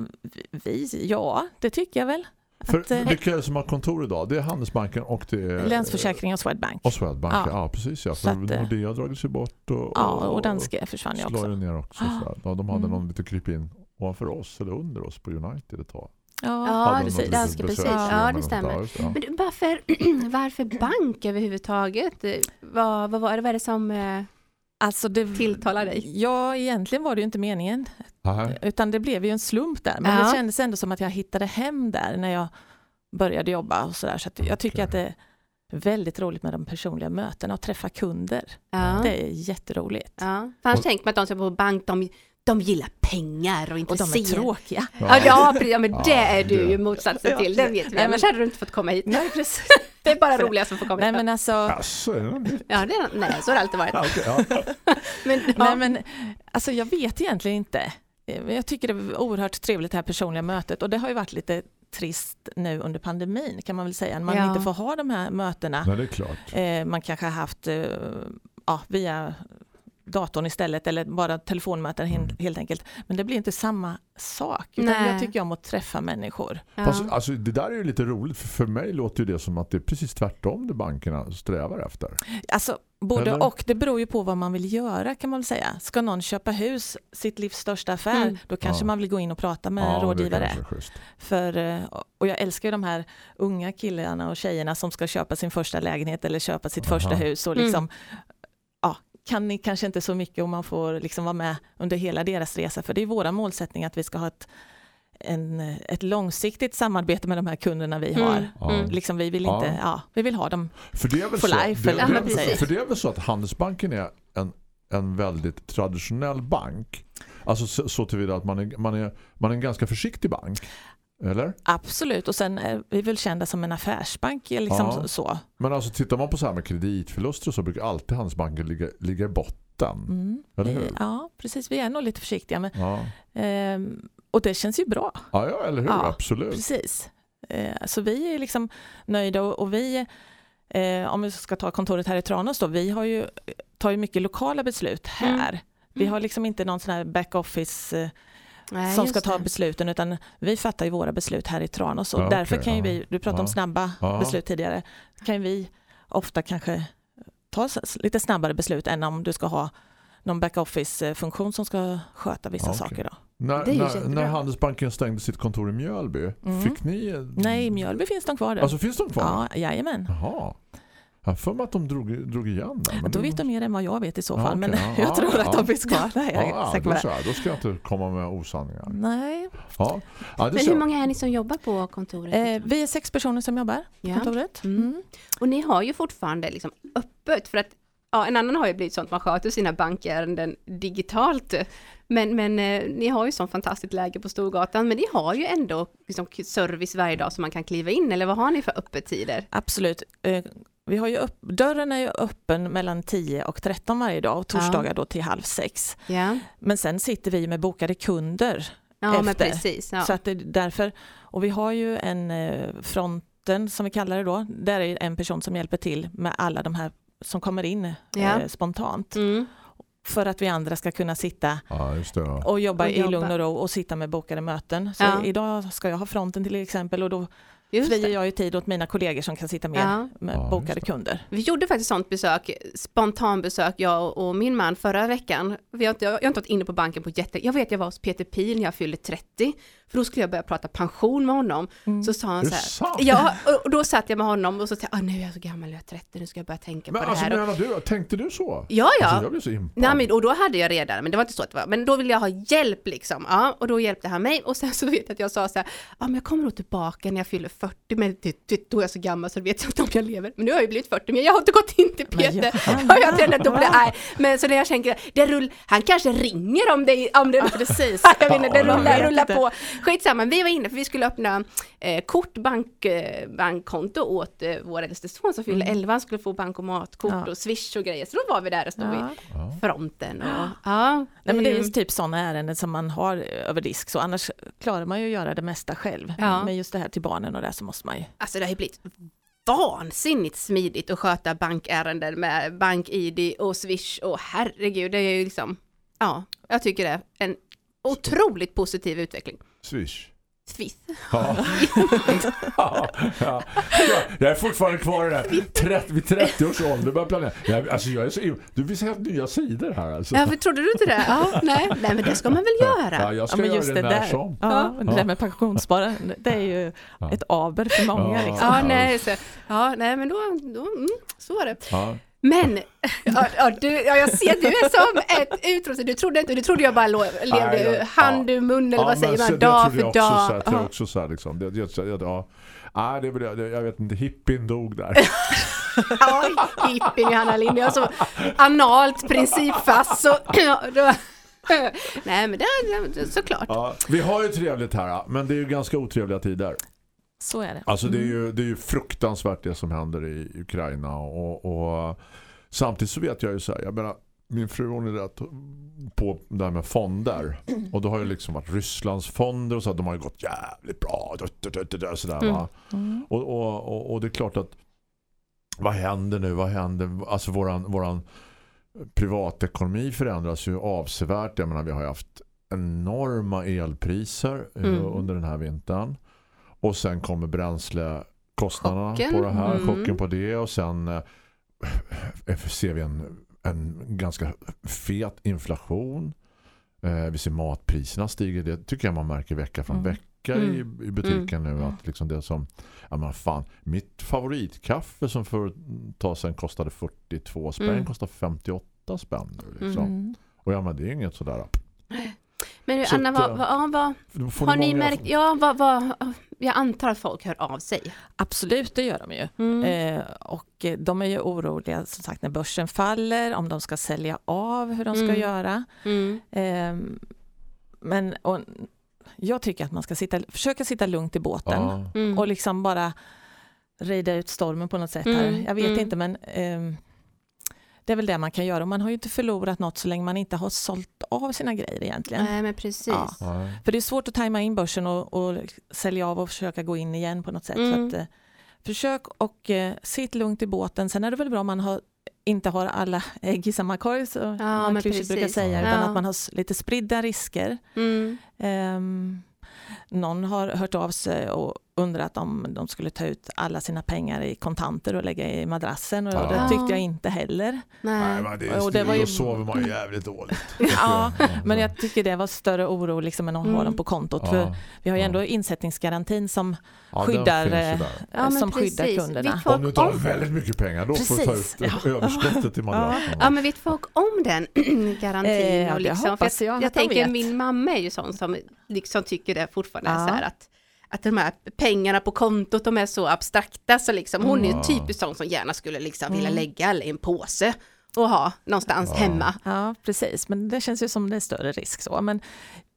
Speaker 7: vi, ja det tycker jag väl.
Speaker 2: För
Speaker 7: Att, eh,
Speaker 2: vilka är det som har kontor idag? Det är Handelsbanken och det är...
Speaker 7: Länsförsäkring och Swedbank.
Speaker 2: Och Swedbank, ja,
Speaker 7: Ja.
Speaker 2: precis ja. För
Speaker 7: att,
Speaker 2: Nordea har dragit sig bort och,
Speaker 7: Ja, och Danske försvann ju också.
Speaker 2: ner också.
Speaker 7: Ah.
Speaker 2: Ja, de hade
Speaker 7: Mm.
Speaker 2: någon lite krypin ovanför oss eller under oss på United ett tag.
Speaker 7: Ja, precis.
Speaker 3: Danske, precis. Ja, det stämmer.
Speaker 2: där, ja.
Speaker 3: Men varför, varför bank överhuvudtaget? Vad, vad, var det, vad är det som eh,
Speaker 7: Alltså det,
Speaker 3: tilltalar dig?
Speaker 7: Ja, egentligen var det ju inte meningen.
Speaker 2: Nej.
Speaker 7: Utan det blev ju en slump där. Men
Speaker 3: Ja.
Speaker 7: det kändes ändå som att jag hittade hem där när jag började jobba och sådär. Så att jag tycker
Speaker 2: Okej.
Speaker 7: att det är väldigt roligt med de personliga mötena och träffa kunder.
Speaker 3: Ja.
Speaker 7: Det är jätteroligt.
Speaker 3: Ja. För annars tänker man att de som jobbar på bank, de, de gillar pengar och
Speaker 7: Och de är tråkiga.
Speaker 3: Ja, ja, ja, men det är du ju motsatsen till, det vet vi.
Speaker 7: Nej,
Speaker 3: Annars
Speaker 7: men-
Speaker 3: hade du inte fått komma hit.
Speaker 7: Nej, precis.
Speaker 3: Det är bara roliga som får komma
Speaker 7: Nej,
Speaker 3: hit.
Speaker 7: men alltså,
Speaker 2: Alltså, är det?
Speaker 3: Ja, det är, nej, så har det alltid varit.
Speaker 2: Ja, ja.
Speaker 3: Men, ja.
Speaker 7: nej, men, alltså jag vet egentligen inte. Eh, Jag tycker det är oerhört trevligt det här personliga mötet och det har ju varit lite trist nu under pandemin kan man väl säga. Man
Speaker 3: Ja.
Speaker 7: inte får ha de här mötena.
Speaker 2: Nej, det är klart.
Speaker 7: Eh, man kanske har haft eh, ja, via datorn istället eller bara telefonmöten helt, helt enkelt. Men det blir inte samma sak. Utan
Speaker 3: Nej.
Speaker 7: jag tycker om att träffa människor.
Speaker 3: ja.
Speaker 2: Fast, alltså, det där är ju lite roligt för, för mig låter ju det som att det är precis tvärtom det bankerna strävar efter.
Speaker 7: Alltså både
Speaker 2: Eller?
Speaker 7: och, det beror ju på vad man vill göra kan man väl säga. Ska någon köpa hus, sitt livs största affär,
Speaker 3: Mm.
Speaker 7: då kanske
Speaker 2: Ja.
Speaker 7: man vill gå in och prata med
Speaker 2: Ja,
Speaker 7: rådgivare. För, eh, och jag älskar ju de här unga killarna och tjejerna som ska köpa sin första lägenhet eller köpa sitt
Speaker 2: Aha.
Speaker 7: första hus och
Speaker 3: Mm.
Speaker 7: liksom ja, kan ni kanske inte så mycket om man får liksom vara med under hela deras resa för det är våra målsättning att vi ska ha ett, en, ett långsiktigt samarbete med de här kunderna vi har.
Speaker 3: Mm,
Speaker 2: Ja.
Speaker 3: mm.
Speaker 7: Liksom vi vill
Speaker 2: Ja.
Speaker 7: inte, ja, vi vill ha dem.
Speaker 2: För det är väl
Speaker 7: For
Speaker 2: så,
Speaker 7: life,
Speaker 2: det,
Speaker 7: eller
Speaker 2: det, väl-
Speaker 3: säger.
Speaker 2: för det är väl så att Handelsbanken är en, en väldigt traditionell bank. Alltså så, så tillvida att man är, man, är, man är en ganska försiktig bank. Eller?
Speaker 7: Absolut, och sen är vi väl kända som en affärsbank. Liksom
Speaker 2: Ja.
Speaker 7: så.
Speaker 2: Men alltså tittar man på så här med kreditförluster så brukar alltid Handelsbanken ligga, ligga i botten.
Speaker 7: Mm.
Speaker 2: Eller hur?
Speaker 7: Ja, precis. Vi är nog lite försiktiga. Men,
Speaker 2: Ja,
Speaker 7: ehm, och det känns ju bra.
Speaker 2: ja, ja eller hur?
Speaker 7: Ja,
Speaker 2: Absolut.
Speaker 7: Precis. Eh, så vi är liksom nöjda och, och vi, eh, om vi ska ta kontoret här i Tranås då, vi har ju, tar ju mycket lokala beslut här. Vi har liksom inte någon sån här backoffice eh,
Speaker 3: Nej,
Speaker 7: som ska ta
Speaker 3: det.
Speaker 7: besluten utan vi fattar ju våra beslut här i Tranås och
Speaker 2: Ja,
Speaker 7: därför
Speaker 2: okej,
Speaker 7: kan ju
Speaker 2: ja.
Speaker 7: vi, du pratade om snabba
Speaker 2: Ja.
Speaker 7: beslut tidigare, kan ju vi ofta kanske ta lite snabbare beslut än om du ska ha någon backoffice-funktion som ska sköta vissa
Speaker 2: Ja, okej.
Speaker 7: saker. Då.
Speaker 2: När, när, när Handelsbanken stängde sitt kontor i Mjölby,
Speaker 7: Mm.
Speaker 2: fick ni...
Speaker 7: Nej, i Mjölby finns de kvar där.
Speaker 2: Alltså finns de kvar?
Speaker 7: ja, jajamän.
Speaker 2: Jaha. Jag för mig att de drog, drog igen där. men
Speaker 7: Då vet de mer än vad jag vet i så
Speaker 2: Ja,
Speaker 7: fall, men
Speaker 2: ja,
Speaker 7: jag tror
Speaker 2: ja,
Speaker 7: att de finns kvar. Nej, jag är
Speaker 2: Ja, då,
Speaker 7: det.
Speaker 2: så här, då ska jag inte komma med osanningar.
Speaker 7: Nej.
Speaker 2: Ja. Ja, det
Speaker 3: Men hur många är ni som jobbar på kontoret?
Speaker 7: Eh, vi är sex personer som jobbar på kontoret.
Speaker 3: Mm.
Speaker 7: Mm.
Speaker 3: Och ni har ju fortfarande liksom öppet för att ja, en annan har ju blivit sånt att man sköter sina bankärenden digitalt. Men, men eh, ni har ju sånt fantastiskt läge på Storgatan, men ni har ju ändå liksom service varje dag som man kan kliva in, eller vad har ni för öppettider?
Speaker 7: Absolut. Eh, vi har ju upp, dörren är ju öppen mellan 10 och 13 varje dag och torsdagar då till halv sex.
Speaker 3: Ja,
Speaker 7: Men sen sitter vi med bokade kunder.
Speaker 3: ja men
Speaker 7: Efter.
Speaker 3: precis. Ja.
Speaker 7: Så att det är därför, och vi har ju en eh, fronten som vi kallar det då, där är en person som hjälper till med alla de här som kommer in
Speaker 3: Ja.
Speaker 7: eh, spontant.
Speaker 3: Mm.
Speaker 7: För att vi andra ska kunna sitta
Speaker 2: Ja, just det. Ja.
Speaker 7: och jobba
Speaker 3: Och
Speaker 7: i
Speaker 3: jobba.
Speaker 7: lugn och ro och sitta med bokade möten. Så
Speaker 3: Ja.
Speaker 7: idag ska jag ha fronten till exempel och då
Speaker 3: Just
Speaker 7: friar
Speaker 3: det.
Speaker 7: jag ju tid åt mina kollegor som kan sitta med
Speaker 3: Ja.
Speaker 7: med
Speaker 2: Ja,
Speaker 7: bokade kunder.
Speaker 3: Vi gjorde faktiskt sånt besök, spontanbesök, jag och- och min man förra veckan. Vi har inte, jag har inte varit inne på banken på jätte... Jag vet jag var hos Peter Pil när jag fyllde 30. För då skulle jag börja prata pension med honom. Så sa han
Speaker 2: det
Speaker 3: så här,
Speaker 2: sant?
Speaker 3: ja, och- då satt jag med honom och så tänkte jag, ah, nu är jag så gammal, jag är 30, nu ska jag börja tänka
Speaker 2: Men
Speaker 3: på det
Speaker 2: alltså
Speaker 3: här. Och-
Speaker 2: menar du, tänkte du så?
Speaker 3: Ja, ja.
Speaker 2: Alltså, jag blev så impad.
Speaker 3: Nej, men, och då hade jag redan, men det var inte så att det var, men då ville jag ha hjälp liksom. Ja, och då hjälpte han mig och sen så vet jag att jag sa så här, ja men jag kommer nog tillbaka när jag fyller 40, men det, det, då är jag så gammal så vet jag inte om jag lever. Men nu har jag ju blivit 40, men jag har inte gått in till
Speaker 7: Men
Speaker 3: Peter. Ja, jag då blir nej. Men så när jag tänker, det rull, han kanske ringer om det, om det
Speaker 7: precis.
Speaker 3: jag vet inte, det rullar, rullar på. Skitsamma, vi var inne för vi skulle öppna eh, kort, bank, eh, bankkonto åt eh, vår äldste son som fyllde 11, han skulle få bankomatkort
Speaker 7: Ja.
Speaker 3: och swish och grejer. Så då var vi där och stod
Speaker 7: Ja.
Speaker 3: i fronten. Och, ja,
Speaker 7: Nej, men det är
Speaker 3: ju-
Speaker 7: ju typ sådana ärenden som man har över disk, så annars klarar man ju att göra det mesta själv.
Speaker 3: Ja.
Speaker 7: Men just det här till barnen och det så måste man ju.
Speaker 3: Alltså det har ju blivit vansinnigt smidigt att sköta bankärenden med bank-id och swish och herregud, det är ju liksom, ja, jag tycker det är en otroligt positiv utveckling.
Speaker 2: Swish.
Speaker 3: Swiss.
Speaker 2: Ja. ja, ja. Jag är fortfarande kvar i det här. 30, vid 30 års ålder börjar planera. Jag, alltså jag är så, du visar helt nya sidor här alltså.
Speaker 3: Ja, för trodde du inte det? Ja, nej, nej, men det ska man väl
Speaker 2: Ja,
Speaker 3: göra.
Speaker 2: jag ska
Speaker 7: men
Speaker 2: göra
Speaker 7: just
Speaker 2: det,
Speaker 7: det
Speaker 2: när
Speaker 7: där.
Speaker 2: som.
Speaker 7: Ja,
Speaker 3: Ja.
Speaker 7: det där med pensionssparande, det är ju
Speaker 2: Ja.
Speaker 7: ett aber för många.
Speaker 2: Ja.
Speaker 7: Liksom.
Speaker 3: Ja, nej, så, ja, nej, men då, då mm, så var det. Men, ja, ja, du, ja, jag ser du är som ett utrustning. Du trodde inte, du trodde jag bara levde
Speaker 2: Nej, ja.
Speaker 3: hand ur mun eller vad säger man, dag för
Speaker 2: jag
Speaker 3: dag.
Speaker 2: jag
Speaker 3: Ja.
Speaker 2: också så här, liksom. det, det, det, ja. Nej, det, det, jag vet inte, hippien dog där.
Speaker 3: Ja, hippien Johanna Lind, jag så analt principfast så, Nej men det är såklart.
Speaker 2: Ja, vi har ju trevligt här, men det är ju ganska otrevliga tider.
Speaker 7: Så är det.
Speaker 2: Alltså det är ju, det är ju fruktansvärt det som händer i Ukraina och, och samtidigt så vet jag ju så här, jag menar min fru hon är rätt på det här med fonder och då har ju liksom varit Rysslands fonder och så de har ju gått jävligt bra sådär va? Och, och, och, och det är klart att vad händer nu, vad händer? Alltså våran, våran privatekonomi förändras ju avsevärt. Jag menar vi har ju haft enorma elpriser eh,
Speaker 3: Mm.
Speaker 2: under den här vintern och sen kommer bränslekostnaderna
Speaker 3: Chocken.
Speaker 2: på det här,
Speaker 3: Mm.
Speaker 2: chocken på det och sen eh, ser vi en, en ganska fet inflation. Eh, vi ser matpriserna stiger. Det tycker jag man märker vecka från
Speaker 7: Mm.
Speaker 2: vecka
Speaker 3: Mm.
Speaker 2: i, i butiken nu. Att liksom det som, ja men fan, mitt favoritkaffe som för ett tag sedan kostade 42 spänn
Speaker 3: Mm.
Speaker 2: kostar 58 spänn nu liksom.
Speaker 7: Mm.
Speaker 2: Och ja men det är inget sådär.
Speaker 3: Men du, Anna,
Speaker 2: att,
Speaker 3: vad,
Speaker 2: eh,
Speaker 3: vad, vad, har
Speaker 2: ni
Speaker 3: märkt, ja vad, vad, jag antar att folk hör av sig.
Speaker 7: Absolut, det gör de ju.
Speaker 3: Mm.
Speaker 7: Eh, och eh, de är ju oroliga som sagt när börsen faller, om de ska sälja av, hur de ska
Speaker 3: Mm.
Speaker 7: göra.
Speaker 3: Mm.
Speaker 7: Eh, men och, jag tycker att man ska sitta, försöka sitta lugnt i båten.
Speaker 3: Mm.
Speaker 7: och liksom bara rida ut stormen på något sätt. här.
Speaker 3: Mm,
Speaker 7: Jag vet
Speaker 3: mm.
Speaker 7: inte men ehm, det är väl det man kan göra. Och Man har ju inte förlorat något så länge man inte har sålt av sina grejer egentligen.
Speaker 3: Nej men precis.
Speaker 7: Ja.
Speaker 2: Nej.
Speaker 7: För det är svårt att tajma in börsen och, och sälja av och försöka gå in igen på något sätt.
Speaker 3: Mm.
Speaker 7: Så att, eh, försök och eh, sitt lugnt i båten. Sen är det väl bra om man har, inte har alla ägg i samma korg, så man
Speaker 3: men
Speaker 7: klyschigt brukar säga,
Speaker 3: Ja.
Speaker 7: utan att man har lite spridda risker.
Speaker 3: Mm.
Speaker 7: Ehm, någon har hört av sig och undrat om de skulle ta ut alla sina pengar i kontanter och lägga i madrassen och
Speaker 2: Ja.
Speaker 7: det tyckte jag inte heller.
Speaker 2: Nej,
Speaker 3: Nej.
Speaker 2: men det är,
Speaker 7: Och det var ju-
Speaker 2: Då sover man ju jävligt dåligt.
Speaker 7: Ja, Men jag tycker det var större oro liksom än att ha
Speaker 3: Mm.
Speaker 7: dem på kontot.
Speaker 2: Ja.
Speaker 7: För vi har ju
Speaker 2: Ja.
Speaker 7: ändå insättningsgarantin som,
Speaker 2: Ja,
Speaker 7: skyddar, eh.
Speaker 3: Ja,
Speaker 7: som skyddar
Speaker 3: precis.
Speaker 7: kunderna.
Speaker 3: Vet folk
Speaker 2: Om du tar
Speaker 3: om-
Speaker 2: väldigt mycket pengar då får du ta
Speaker 7: Precis.
Speaker 2: ut överskottet i madrassen.
Speaker 3: Ja men vet folk om den garantin?
Speaker 7: Eh, ja,
Speaker 3: och liksom,
Speaker 7: jag
Speaker 3: jag
Speaker 7: att de
Speaker 3: tänker min mamma är ju sån som liksom tycker det fortfarande är
Speaker 7: Ja.
Speaker 3: så här att att de här pengarna på kontot de är så abstrakta så liksom hon är ju
Speaker 2: Mm.
Speaker 3: typiskt sån som gärna skulle liksom vilja
Speaker 7: Mm.
Speaker 3: lägga alla i en påse och ha någonstans
Speaker 2: Ja.
Speaker 3: hemma.
Speaker 7: Ja, precis. Men det känns ju som det är större risk så. Men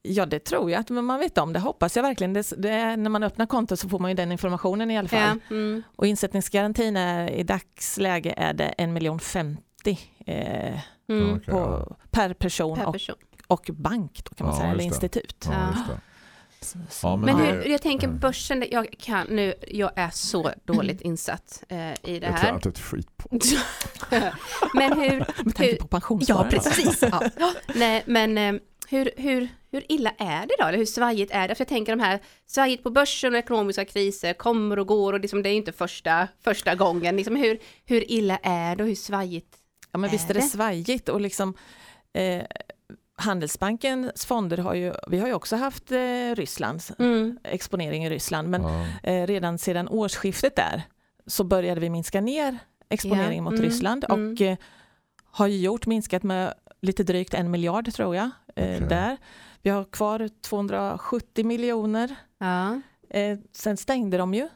Speaker 7: ja, det tror jag att men man vet om. Det hoppas jag verkligen. Det, det är, när man öppnar kontot så får man ju den informationen i alla fall.
Speaker 3: Ja, mm.
Speaker 7: Och insättningsgarantin är i dagsläge är det 1 50 eh,
Speaker 3: Mm.
Speaker 7: På, per person
Speaker 3: Per
Speaker 7: och,
Speaker 3: person.
Speaker 7: och bank då kan man
Speaker 2: Ja,
Speaker 7: säga, eller institut.
Speaker 2: Ja,
Speaker 3: Ja.
Speaker 2: Ja,
Speaker 3: Men
Speaker 2: det-
Speaker 3: hur, jag tänker börsen, jag kan nu, jag är så dåligt insatt eh, i det
Speaker 2: Jag tror
Speaker 3: här.
Speaker 2: inte ett skit på.
Speaker 3: Men hur,
Speaker 7: Med tanke på
Speaker 3: Ja,
Speaker 7: pensionsspararna.
Speaker 3: precis. Ja. Nej, men eh, hur, hur, hur illa är det då? Eller hur svajigt är det? För jag tänker de här svajigt på börsen och ekonomiska kriser kommer och går och liksom, det är ju inte första, första gången. Liksom, hur, hur illa är det och hur svajigt?
Speaker 7: Ja men visst är
Speaker 3: Är
Speaker 7: det
Speaker 3: det?
Speaker 7: svajigt och liksom eh, Handelsbankens fonder har ju, vi har ju också haft eh, Rysslands
Speaker 3: Mm.
Speaker 7: exponering i Ryssland, men
Speaker 2: Ja.
Speaker 7: eh, redan sedan årsskiftet där så började vi minska ner exponeringen
Speaker 3: Ja,
Speaker 7: mot
Speaker 3: mm,
Speaker 7: Ryssland
Speaker 3: mm.
Speaker 7: och eh, har ju gjort minskat med lite drygt en miljard tror jag. Eh,
Speaker 2: Okej.
Speaker 7: där. Vi har kvar 270 miljoner.
Speaker 3: Ja.
Speaker 7: Eh, sen stängde de ju.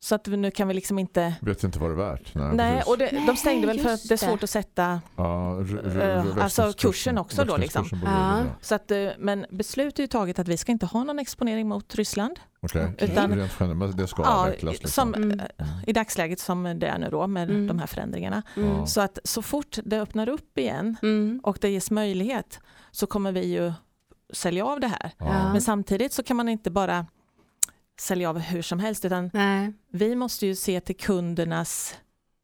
Speaker 7: Så att vi- nu kan vi liksom inte...
Speaker 2: Vet inte vad det är värt. Nej,
Speaker 7: Nej, och det, de stängde väl för att det är svårt att sätta...
Speaker 2: ja,
Speaker 7: eh, alltså kursen också då, liksom.
Speaker 3: Ja.
Speaker 7: Så att, eh, men beslut är ju taget att vi ska inte ha någon exponering mot Ryssland.
Speaker 2: Okej,
Speaker 7: Utan-
Speaker 2: rent generellt, men det ska
Speaker 7: Ja,
Speaker 2: avvecklas. Liksom.
Speaker 7: som,
Speaker 3: Mm.
Speaker 7: eh, I dagsläget som det är nu då med
Speaker 3: Mm.
Speaker 7: de här förändringarna.
Speaker 3: Mm.
Speaker 7: Så att så fort det öppnar upp igen
Speaker 3: Mm.
Speaker 7: och det ges möjlighet så kommer vi ju sälja av det här.
Speaker 3: Ja.
Speaker 7: Men samtidigt så kan man inte bara sälja av hur som helst utan
Speaker 3: Nej.
Speaker 7: vi måste ju se till kundernas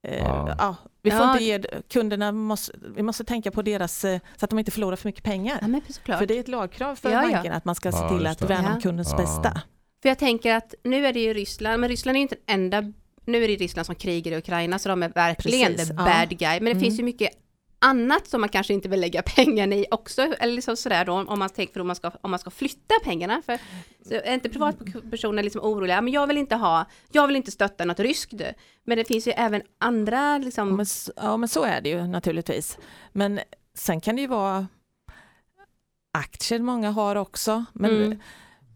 Speaker 7: eh,
Speaker 2: Ja.
Speaker 7: ja. vi får
Speaker 3: Ja.
Speaker 7: inte ge kunderna, måste, vi måste tänka på deras, eh, så att de inte förlorar för mycket pengar.
Speaker 3: Ja.
Speaker 7: För det är ett lagkrav för
Speaker 3: Ja, ja.
Speaker 7: bankerna att man ska se till att
Speaker 2: det.
Speaker 7: värna om kundens
Speaker 2: Ja.
Speaker 7: bästa.
Speaker 3: För jag tänker att nu är det ju Ryssland, men Ryssland är ju inte den enda, nu är det Ryssland som krigar i Ukraina så de är verkligen
Speaker 7: Precis,
Speaker 3: the
Speaker 7: ja.
Speaker 3: bad guy. Men det
Speaker 7: Mm.
Speaker 3: finns ju mycket annat som man kanske inte vill lägga pengarna i också, eller liksom sådär då om man tänker om man ska, om man ska flytta pengarna. För så är inte privatpersoner liksom oroliga, men jag vill inte ha, jag vill inte stötta något ryskt. Men det finns ju även andra liksom,
Speaker 7: Men, ja men så är det ju naturligtvis. Men sen kan det ju vara aktier många har också. Men
Speaker 3: Mm.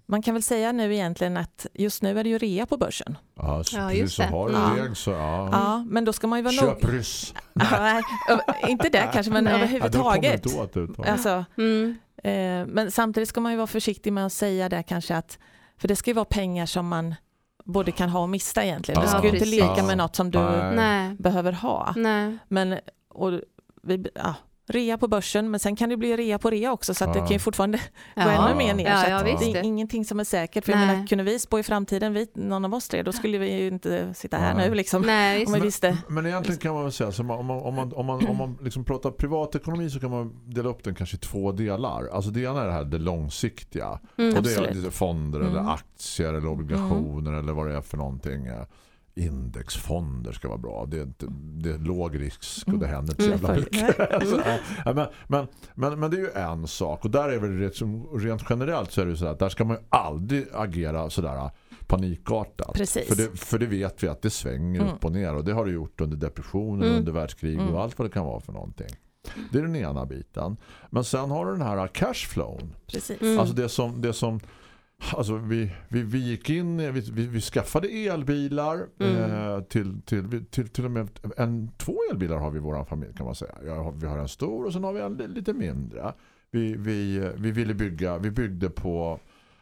Speaker 7: Man kan väl säga nu egentligen att just nu är det ju rea på börsen.
Speaker 2: Ja, så,
Speaker 3: Ja, just
Speaker 2: så
Speaker 3: det.
Speaker 2: har
Speaker 7: Ja.
Speaker 2: du deg så ja.
Speaker 7: Ja, men då ska man ju vara nog...
Speaker 2: Köp ryss.
Speaker 7: Nej, ö- inte det kanske, men
Speaker 3: Nej.
Speaker 7: överhuvudtaget.
Speaker 2: Ja, då då.
Speaker 7: Alltså,
Speaker 3: mm,
Speaker 7: eh, men samtidigt ska man ju vara försiktig med att säga det kanske att, för det ska ju vara pengar som man både kan ha och mista egentligen.
Speaker 2: Ja,
Speaker 7: det ska ju inte leka med något som du
Speaker 2: Nej.
Speaker 3: nej,
Speaker 7: behöver ha.
Speaker 3: nej,
Speaker 7: Men, och vi, ja, rea på börsen, men sen kan det bli rea på rea också så att det
Speaker 2: Ja.
Speaker 7: kan ju fortfarande gå
Speaker 3: Ja.
Speaker 7: ännu mer ner.
Speaker 3: Ja,
Speaker 7: så
Speaker 3: ja,
Speaker 7: att
Speaker 3: visst.
Speaker 7: det är ingenting som är säkert. För jag menar, kunde vi spå i framtiden, vi, någon av oss tre, då skulle vi ju inte sitta här
Speaker 2: Nej.
Speaker 7: nu liksom.
Speaker 3: nej,
Speaker 7: Om vi visste.
Speaker 2: Men egentligen kan man väl säga så om man, om man, om man, om man, om man liksom pratar privatekonomi så kan man dela upp den kanske i två delar. Alltså det ena är det här det långsiktiga.
Speaker 3: Mm,
Speaker 2: och det är
Speaker 7: absolut.
Speaker 2: lite fonder
Speaker 7: Mm.
Speaker 2: eller aktier eller obligationer eller vad det är för någonting. Indexfonder ska vara bra. Det är, inte, det är låg risk och det händer inte så
Speaker 3: Mm,
Speaker 2: jävla
Speaker 7: för-
Speaker 2: mycket. Alltså, ja, men, men, men, men det är ju en sak och där är väl rent, generellt så är det så att där ska man ju aldrig agera sådär panikartat.
Speaker 7: Precis.
Speaker 2: För det, för det vet vi att det svänger
Speaker 7: Mm.
Speaker 2: upp och ner och det har det gjort under depressionen,
Speaker 3: Mm.
Speaker 2: under världskrig
Speaker 7: Mm.
Speaker 2: och allt vad det kan vara för någonting. Det är den ena biten. Men sen har du den här cashflown.
Speaker 7: Precis.
Speaker 3: Mm.
Speaker 2: Alltså det som, det som alltså vi, vi, vi gick in, vi, vi, vi skaffade elbilar
Speaker 3: Mm.
Speaker 2: eh, till, till, till, till och med en, två elbilar har vi i vår familj kan man säga. Jag vi har en stor och sen har vi en li- lite mindre. Vi, vi, vi ville bygga, vi byggde på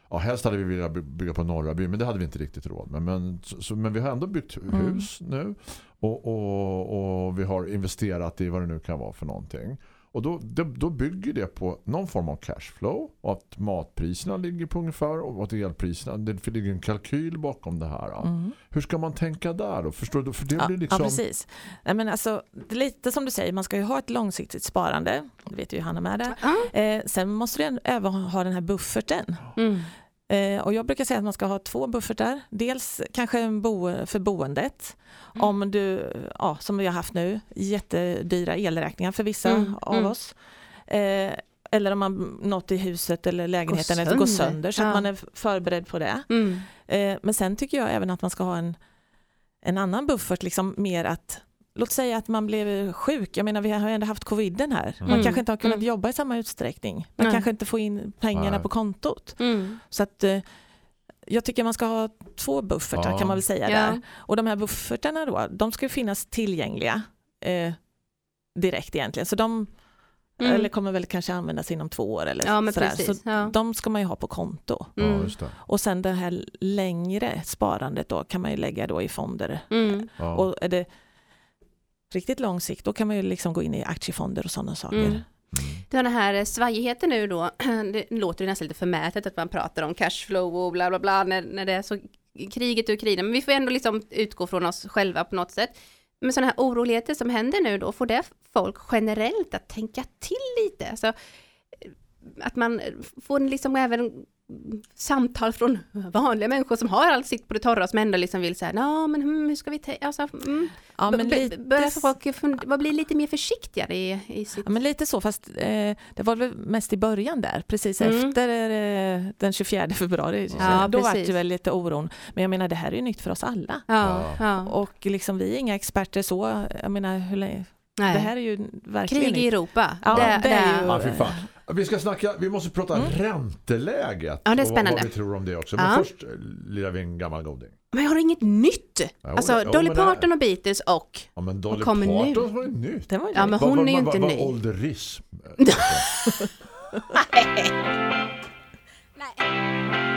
Speaker 2: Ja, helst hade vi velat by- bygga på norra by, men det hade vi inte riktigt råd med. Men, så, men vi har ändå byggt
Speaker 7: Mm.
Speaker 2: hus nu och, och, och vi har investerat i vad det nu kan vara för någonting. Och då, det, då bygger det på någon form av cashflow och att matpriserna ligger på ungefär och att elpriserna, det ligger en kalkyl bakom det här.
Speaker 7: Mm.
Speaker 2: Hur ska man tänka där då? Förstår du? För det
Speaker 7: Ja,
Speaker 2: blir liksom...
Speaker 7: ja, precis. Nej, men alltså, det är lite som du säger, man ska ju ha ett långsiktigt sparande. Det vet ju Hanna med det.
Speaker 3: Ja.
Speaker 7: Eh, sen måste du även ha den här bufferten.
Speaker 3: Mm.
Speaker 7: Eh, och jag brukar säga att man ska ha två buffertar. Dels kanske en bo för boendet. Om du, ja, som vi har haft nu, jättedyra elräkningar för vissa
Speaker 3: Mm,
Speaker 7: av
Speaker 3: mm.
Speaker 7: oss. Eh, eller om man något i huset eller lägenheten
Speaker 3: Går
Speaker 7: eller går
Speaker 3: sönder.
Speaker 7: sönder så
Speaker 3: Ja.
Speaker 7: att man är förberedd på det.
Speaker 3: Mm.
Speaker 7: Eh, men sen tycker jag även att man ska ha en, en annan buffert, liksom mer att Låt säga att man blev sjuk. Jag menar, vi har ju ändå haft coviden här. Man
Speaker 2: Mm.
Speaker 7: kanske inte har kunnat
Speaker 3: Mm.
Speaker 7: jobba i samma utsträckning. Man
Speaker 3: Nej.
Speaker 7: kanske inte får in pengarna
Speaker 2: Nej.
Speaker 7: på kontot.
Speaker 3: Mm.
Speaker 7: Så att eh, jag tycker man ska ha två buffertar
Speaker 2: Ja.
Speaker 7: kan man väl säga
Speaker 3: Ja.
Speaker 7: där. Och de här buffertarna då, de ska ju finnas tillgängliga eh, direkt egentligen. Så de
Speaker 3: Mm.
Speaker 7: eller kommer väl kanske användas inom två år eller
Speaker 3: Ja, men
Speaker 7: sådär.
Speaker 3: precis.
Speaker 7: Så
Speaker 3: Ja.
Speaker 7: de ska man ju ha på konto.
Speaker 2: Ja,
Speaker 3: Mm.
Speaker 2: just det.
Speaker 7: Och sen det här längre sparandet då kan man ju lägga då i fonder.
Speaker 3: Mm.
Speaker 2: Ja.
Speaker 7: Och är det riktigt lång sikt då kan man ju liksom gå in i aktiefonder och sådana saker.
Speaker 3: Mm.
Speaker 2: Mm.
Speaker 3: Den här eh, svajigheten nu då, det låter ju nästan lite förmätet att man pratar om cashflow och bla bla bla när, när det är så kriget ur krigen. Men vi får ändå liksom utgå från oss själva på något sätt. Men sådana här oroligheter som händer nu då, får det folk generellt att tänka till lite? Alltså, eh, att man får liksom även samtal från vanliga människor som har allt sitt på det torra som ändå liksom vill säga, ja men hmm, hur ska vi tänka, alltså, mm.
Speaker 7: Ja, men lite,
Speaker 3: börjar folk fund- blir lite mer försiktigare i, i sitt...
Speaker 7: ja, men lite så, fast eh, det var väl mest i början där, precis
Speaker 3: Mm.
Speaker 7: efter eh, den 24 februari.
Speaker 3: Ja,
Speaker 7: då var
Speaker 3: precis.
Speaker 7: det väl lite oron. Men jag menar, det här är ju nytt för oss alla.
Speaker 3: ja, ja.
Speaker 7: Och liksom, vi är inga experter så. Jag menar, hur länge?
Speaker 3: Nej.
Speaker 7: Det här är ju verkligen
Speaker 3: Krig i. Europa.
Speaker 7: Ja,
Speaker 3: det,
Speaker 7: det är ju-
Speaker 2: Ja. Vi ska snacka, vi måste prata
Speaker 7: Mm.
Speaker 2: ränteläget.
Speaker 3: Ja, det är
Speaker 2: och vad-
Speaker 3: spännande.
Speaker 2: vad vi tror om det också. Men
Speaker 3: Ja.
Speaker 2: först eh, lirar vi en gammal goding.
Speaker 3: Men jag har inget nytt!
Speaker 2: Jo,
Speaker 3: alltså
Speaker 2: jo,
Speaker 3: Dolly Parton och Beatles och...
Speaker 2: Ja, men Dolly
Speaker 3: kommer nu?
Speaker 2: Parton var ju nytt.
Speaker 7: Det var ju
Speaker 3: Ja, men hon
Speaker 2: vad-
Speaker 3: är ju inte
Speaker 2: vad
Speaker 3: ny.
Speaker 2: ålderism?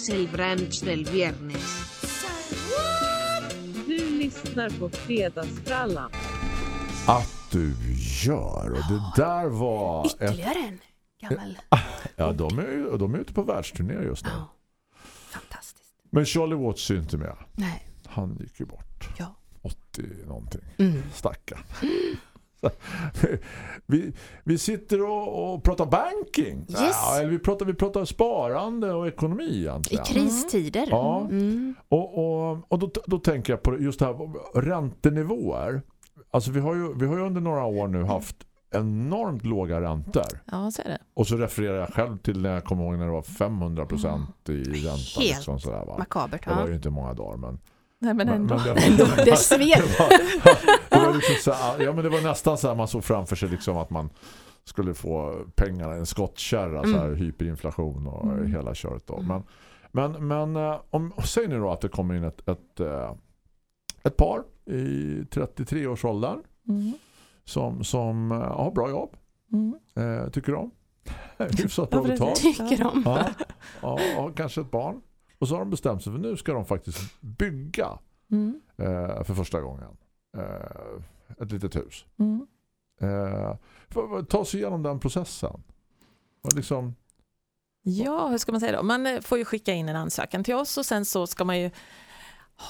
Speaker 5: Escuchas el brunch del viernes.
Speaker 6: Du lyssnar på Fredagsfrallan.
Speaker 2: Att du gör. Och det där var... Ett,
Speaker 3: Ytterligare en gammal...
Speaker 2: ja, de är, de är ute på världsturné just nu.
Speaker 3: Ja. Fantastiskt.
Speaker 2: Men Charlie Watts är inte med.
Speaker 3: Nej.
Speaker 2: Han gick ju bort.
Speaker 3: Ja.
Speaker 2: 80 någonting.
Speaker 3: Mm.
Speaker 2: Stackarn. Vi, vi sitter och, och pratar banking.
Speaker 3: Yes.
Speaker 2: Ja, eller vi, pratar, vi pratar sparande och ekonomi
Speaker 3: I
Speaker 2: egentligen.
Speaker 3: kristider.
Speaker 2: Ja.
Speaker 3: Mm.
Speaker 2: Och, och, och då, då tänker jag på just det här räntenivåer. Alltså vi har ju, vi har ju under några år nu haft enormt låga räntor.
Speaker 7: Ja, så är det.
Speaker 2: Och så refererar jag själv till när jag kommer ihåg när det var 500 procent i ränta.
Speaker 3: Helt
Speaker 2: Liksom sådär, va?
Speaker 3: Makabert.
Speaker 2: Det var ju inte många dagar men,
Speaker 7: Nej, men ändå.
Speaker 2: det,
Speaker 3: Det sved.
Speaker 2: det var, det var liksom ja men det var nästan så här man såg framför sig liksom att man skulle få pengarna en skottkärra så här
Speaker 3: Mm.
Speaker 2: hyperinflation och
Speaker 7: Mm.
Speaker 2: hela köret då. Men men men eh, om säg nu då att det kommer in ett ett, eh, ett par i 33-årsåldern
Speaker 7: Mm.
Speaker 2: som som eh, har bra jobb.
Speaker 7: Mm.
Speaker 2: Eh, tycker om. Hyfsat bra betalt.
Speaker 3: Tycker de.
Speaker 2: Ja, ja, och kanske ett barn. Och så har de bestämt sig för nu ska de faktiskt bygga
Speaker 7: Mm.
Speaker 2: eh, för första gången. Eh, ett litet hus.
Speaker 7: Mm.
Speaker 2: Eh, för, för, ta sig igenom den processen. Och liksom,
Speaker 7: Ja, hur ska man säga då? Man eh, får ju skicka in en ansökan till oss och sen så ska man ju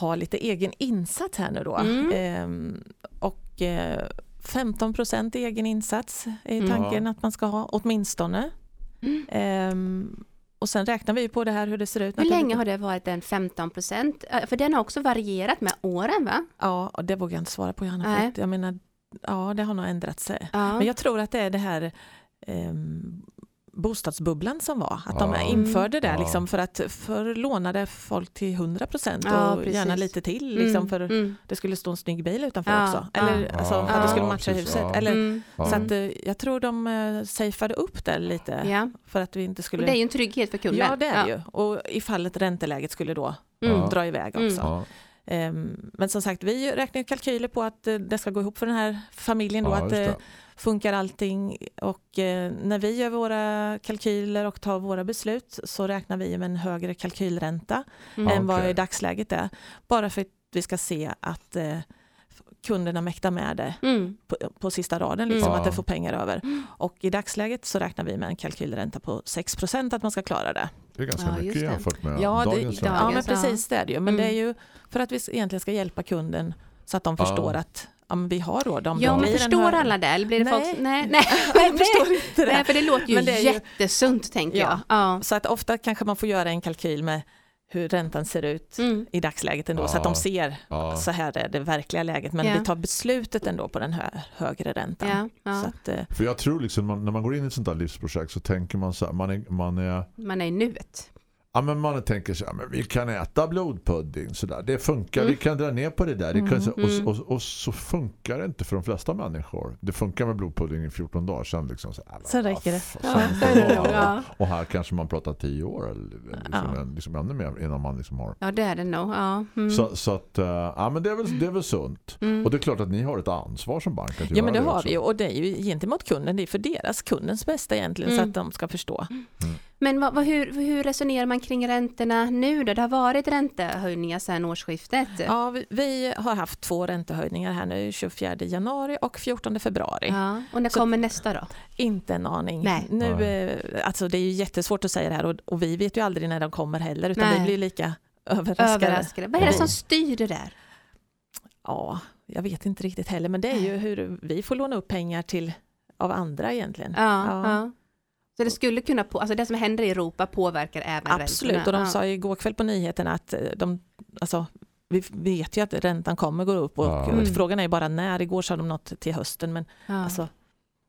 Speaker 7: ha lite egen insats här nu då.
Speaker 3: Mm.
Speaker 7: Ehm, och eh, 15 procent egen insats är
Speaker 3: Mm.
Speaker 7: tanken att man ska ha, åtminstone.
Speaker 3: Mm.
Speaker 7: Ehm, och sen räknar vi på det här hur det ser ut.
Speaker 3: Hur länge har det varit en 15 procent? För den har också varierat med åren va?
Speaker 7: Ja, och det vågar jag inte svara på Johanna.
Speaker 3: Nej.
Speaker 7: Jag menar, ja det har nog ändrat sig.
Speaker 3: Ja.
Speaker 7: Men jag tror att det är det här ehm, bostadsbubblan som var. Att
Speaker 2: Ja.
Speaker 7: de införde det
Speaker 2: Ja.
Speaker 7: liksom för att förr lånade folk till 100 procent
Speaker 3: Ja,
Speaker 7: och gärna
Speaker 3: precis.
Speaker 7: lite till liksom
Speaker 3: Mm,
Speaker 7: för
Speaker 3: mm,
Speaker 7: det skulle stå en snygg bil utanför
Speaker 3: Ja,
Speaker 7: också.
Speaker 3: ja.
Speaker 7: Eller alltså,
Speaker 2: Ja,
Speaker 7: att det skulle
Speaker 3: ja,
Speaker 7: matcha huset.
Speaker 2: ja.
Speaker 7: Eller,
Speaker 3: mm.
Speaker 2: Ja.
Speaker 7: Så att, eh, jag tror de uh, safeade upp det lite
Speaker 3: Ja,
Speaker 7: för att vi inte skulle...
Speaker 3: och det är ju en trygghet för kunden.
Speaker 7: Ja, det är det ju. Och ifall ett ränteläget skulle då
Speaker 3: Mm.
Speaker 2: Ja.
Speaker 7: dra iväg
Speaker 3: Mm.
Speaker 7: också.
Speaker 2: Ja.
Speaker 7: Ehm, Men som sagt, vi räknar kalkyler på att eh, det ska gå ihop för den här familjen då,
Speaker 2: Ja,
Speaker 7: att funkar allting och eh, när vi gör våra kalkyler och tar våra beslut så räknar vi med en högre kalkylränta
Speaker 3: Mm.
Speaker 7: än vad
Speaker 2: okej.
Speaker 7: i dagsläget är. Bara för att vi ska se att eh, kunderna mäktar med det
Speaker 3: Mm.
Speaker 7: på, på sista raden, liksom,
Speaker 2: Mm.
Speaker 7: att det
Speaker 2: Ja.
Speaker 7: får pengar över. Och i dagsläget så räknar vi med en kalkylränta på 6% att man ska klara det.
Speaker 2: Det är ganska
Speaker 3: Ja,
Speaker 2: mycket jämfört med
Speaker 7: Ja, det,
Speaker 2: dagens
Speaker 7: ja, men
Speaker 3: ja.
Speaker 7: precis det är det ju. Men
Speaker 3: Mm.
Speaker 7: det är ju för att vi egentligen ska hjälpa kunden så att de
Speaker 2: Ja.
Speaker 7: förstår att ja, men vi har råd. Om
Speaker 3: Ja, men förstår alla det? Eller blir det
Speaker 7: Nej.
Speaker 3: folk... Nej, nej.
Speaker 7: Jag förstår inte det.
Speaker 3: nej, för det låter ju,
Speaker 7: Men det är ju-
Speaker 3: jättesunt tänker
Speaker 7: Ja.
Speaker 3: jag. Ja.
Speaker 7: Så att ofta kanske man får göra en kalkyl med hur räntan ser ut
Speaker 3: Mm.
Speaker 7: i dagsläget ändå, så att
Speaker 2: Ja.
Speaker 7: de ser
Speaker 2: Ja.
Speaker 7: så här är det verkliga läget. Men
Speaker 3: Ja.
Speaker 7: vi tar beslutet ändå på den här högre räntan.
Speaker 3: Ja, ja.
Speaker 7: Så att, eh,
Speaker 2: För jag tror liksom när man går in i ett sånt där livsprojekt så tänker man så här, man är, man är
Speaker 3: Man är i nuet.
Speaker 2: Ja, men man tänker så här, men vi kan äta blodpudding så där. Det funkar,
Speaker 3: Mm.
Speaker 2: vi kan dra ner på det där. Det kan,
Speaker 7: Mm,
Speaker 2: och,
Speaker 3: mm.
Speaker 2: och, och, så funkar det inte för de flesta människor. Det funkar med blodpudding i 14 dagar sen liksom så här,
Speaker 7: Sen räcker det.
Speaker 3: Ja.
Speaker 2: Och här kanske man pratar 10 år eller liksom,
Speaker 7: Ja.
Speaker 2: en- liksom ännu mer innan man liksom har.
Speaker 3: Ja, det är det nog. Ja. Mm.
Speaker 2: Så, så att, eh, ja men det är väl, det är väl sunt.
Speaker 3: Mm.
Speaker 2: Och det är klart att ni har ett ansvar som bank att
Speaker 7: Ja men det har
Speaker 2: också.
Speaker 7: vi ju och det är ju gentemot kunden, det är för deras kundens bästa egentligen så
Speaker 3: Mm.
Speaker 7: att de ska förstå.
Speaker 3: Men vad, vad, hur, hur resonerar man kring räntorna nu då? Det har varit räntehöjningar sedan årsskiftet.
Speaker 7: Ja, vi, vi har haft två räntehöjningar här nu, 24 januari och 14 februari.
Speaker 3: Ja, Och när
Speaker 7: Så-
Speaker 3: kommer nästa då?
Speaker 7: Inte en aning.
Speaker 3: Nej.
Speaker 7: Nu, eh, alltså det är ju jättesvårt att säga det här och, och vi vet ju aldrig när de kommer heller utan
Speaker 3: Nej.
Speaker 7: vi blir lika överraskade.
Speaker 3: Överraskade. Vad är det som styr det där?
Speaker 7: Ja, jag vet inte riktigt heller men det är ju hur vi får låna upp pengar till av andra egentligen.
Speaker 3: Ja,
Speaker 7: Ja.
Speaker 3: ja. Så det skulle kunna, på, alltså det som händer i Europa påverkar även
Speaker 7: Absolut, och
Speaker 3: räntorna?
Speaker 7: de
Speaker 3: ja.
Speaker 7: sa ju igår kväll på nyheterna att eh, de, alltså, vi vet ju att räntan kommer gå upp och
Speaker 2: Ja.
Speaker 7: och
Speaker 3: Mm.
Speaker 7: frågan är ju bara när. Igår sa de något till hösten men
Speaker 3: ja.
Speaker 7: alltså,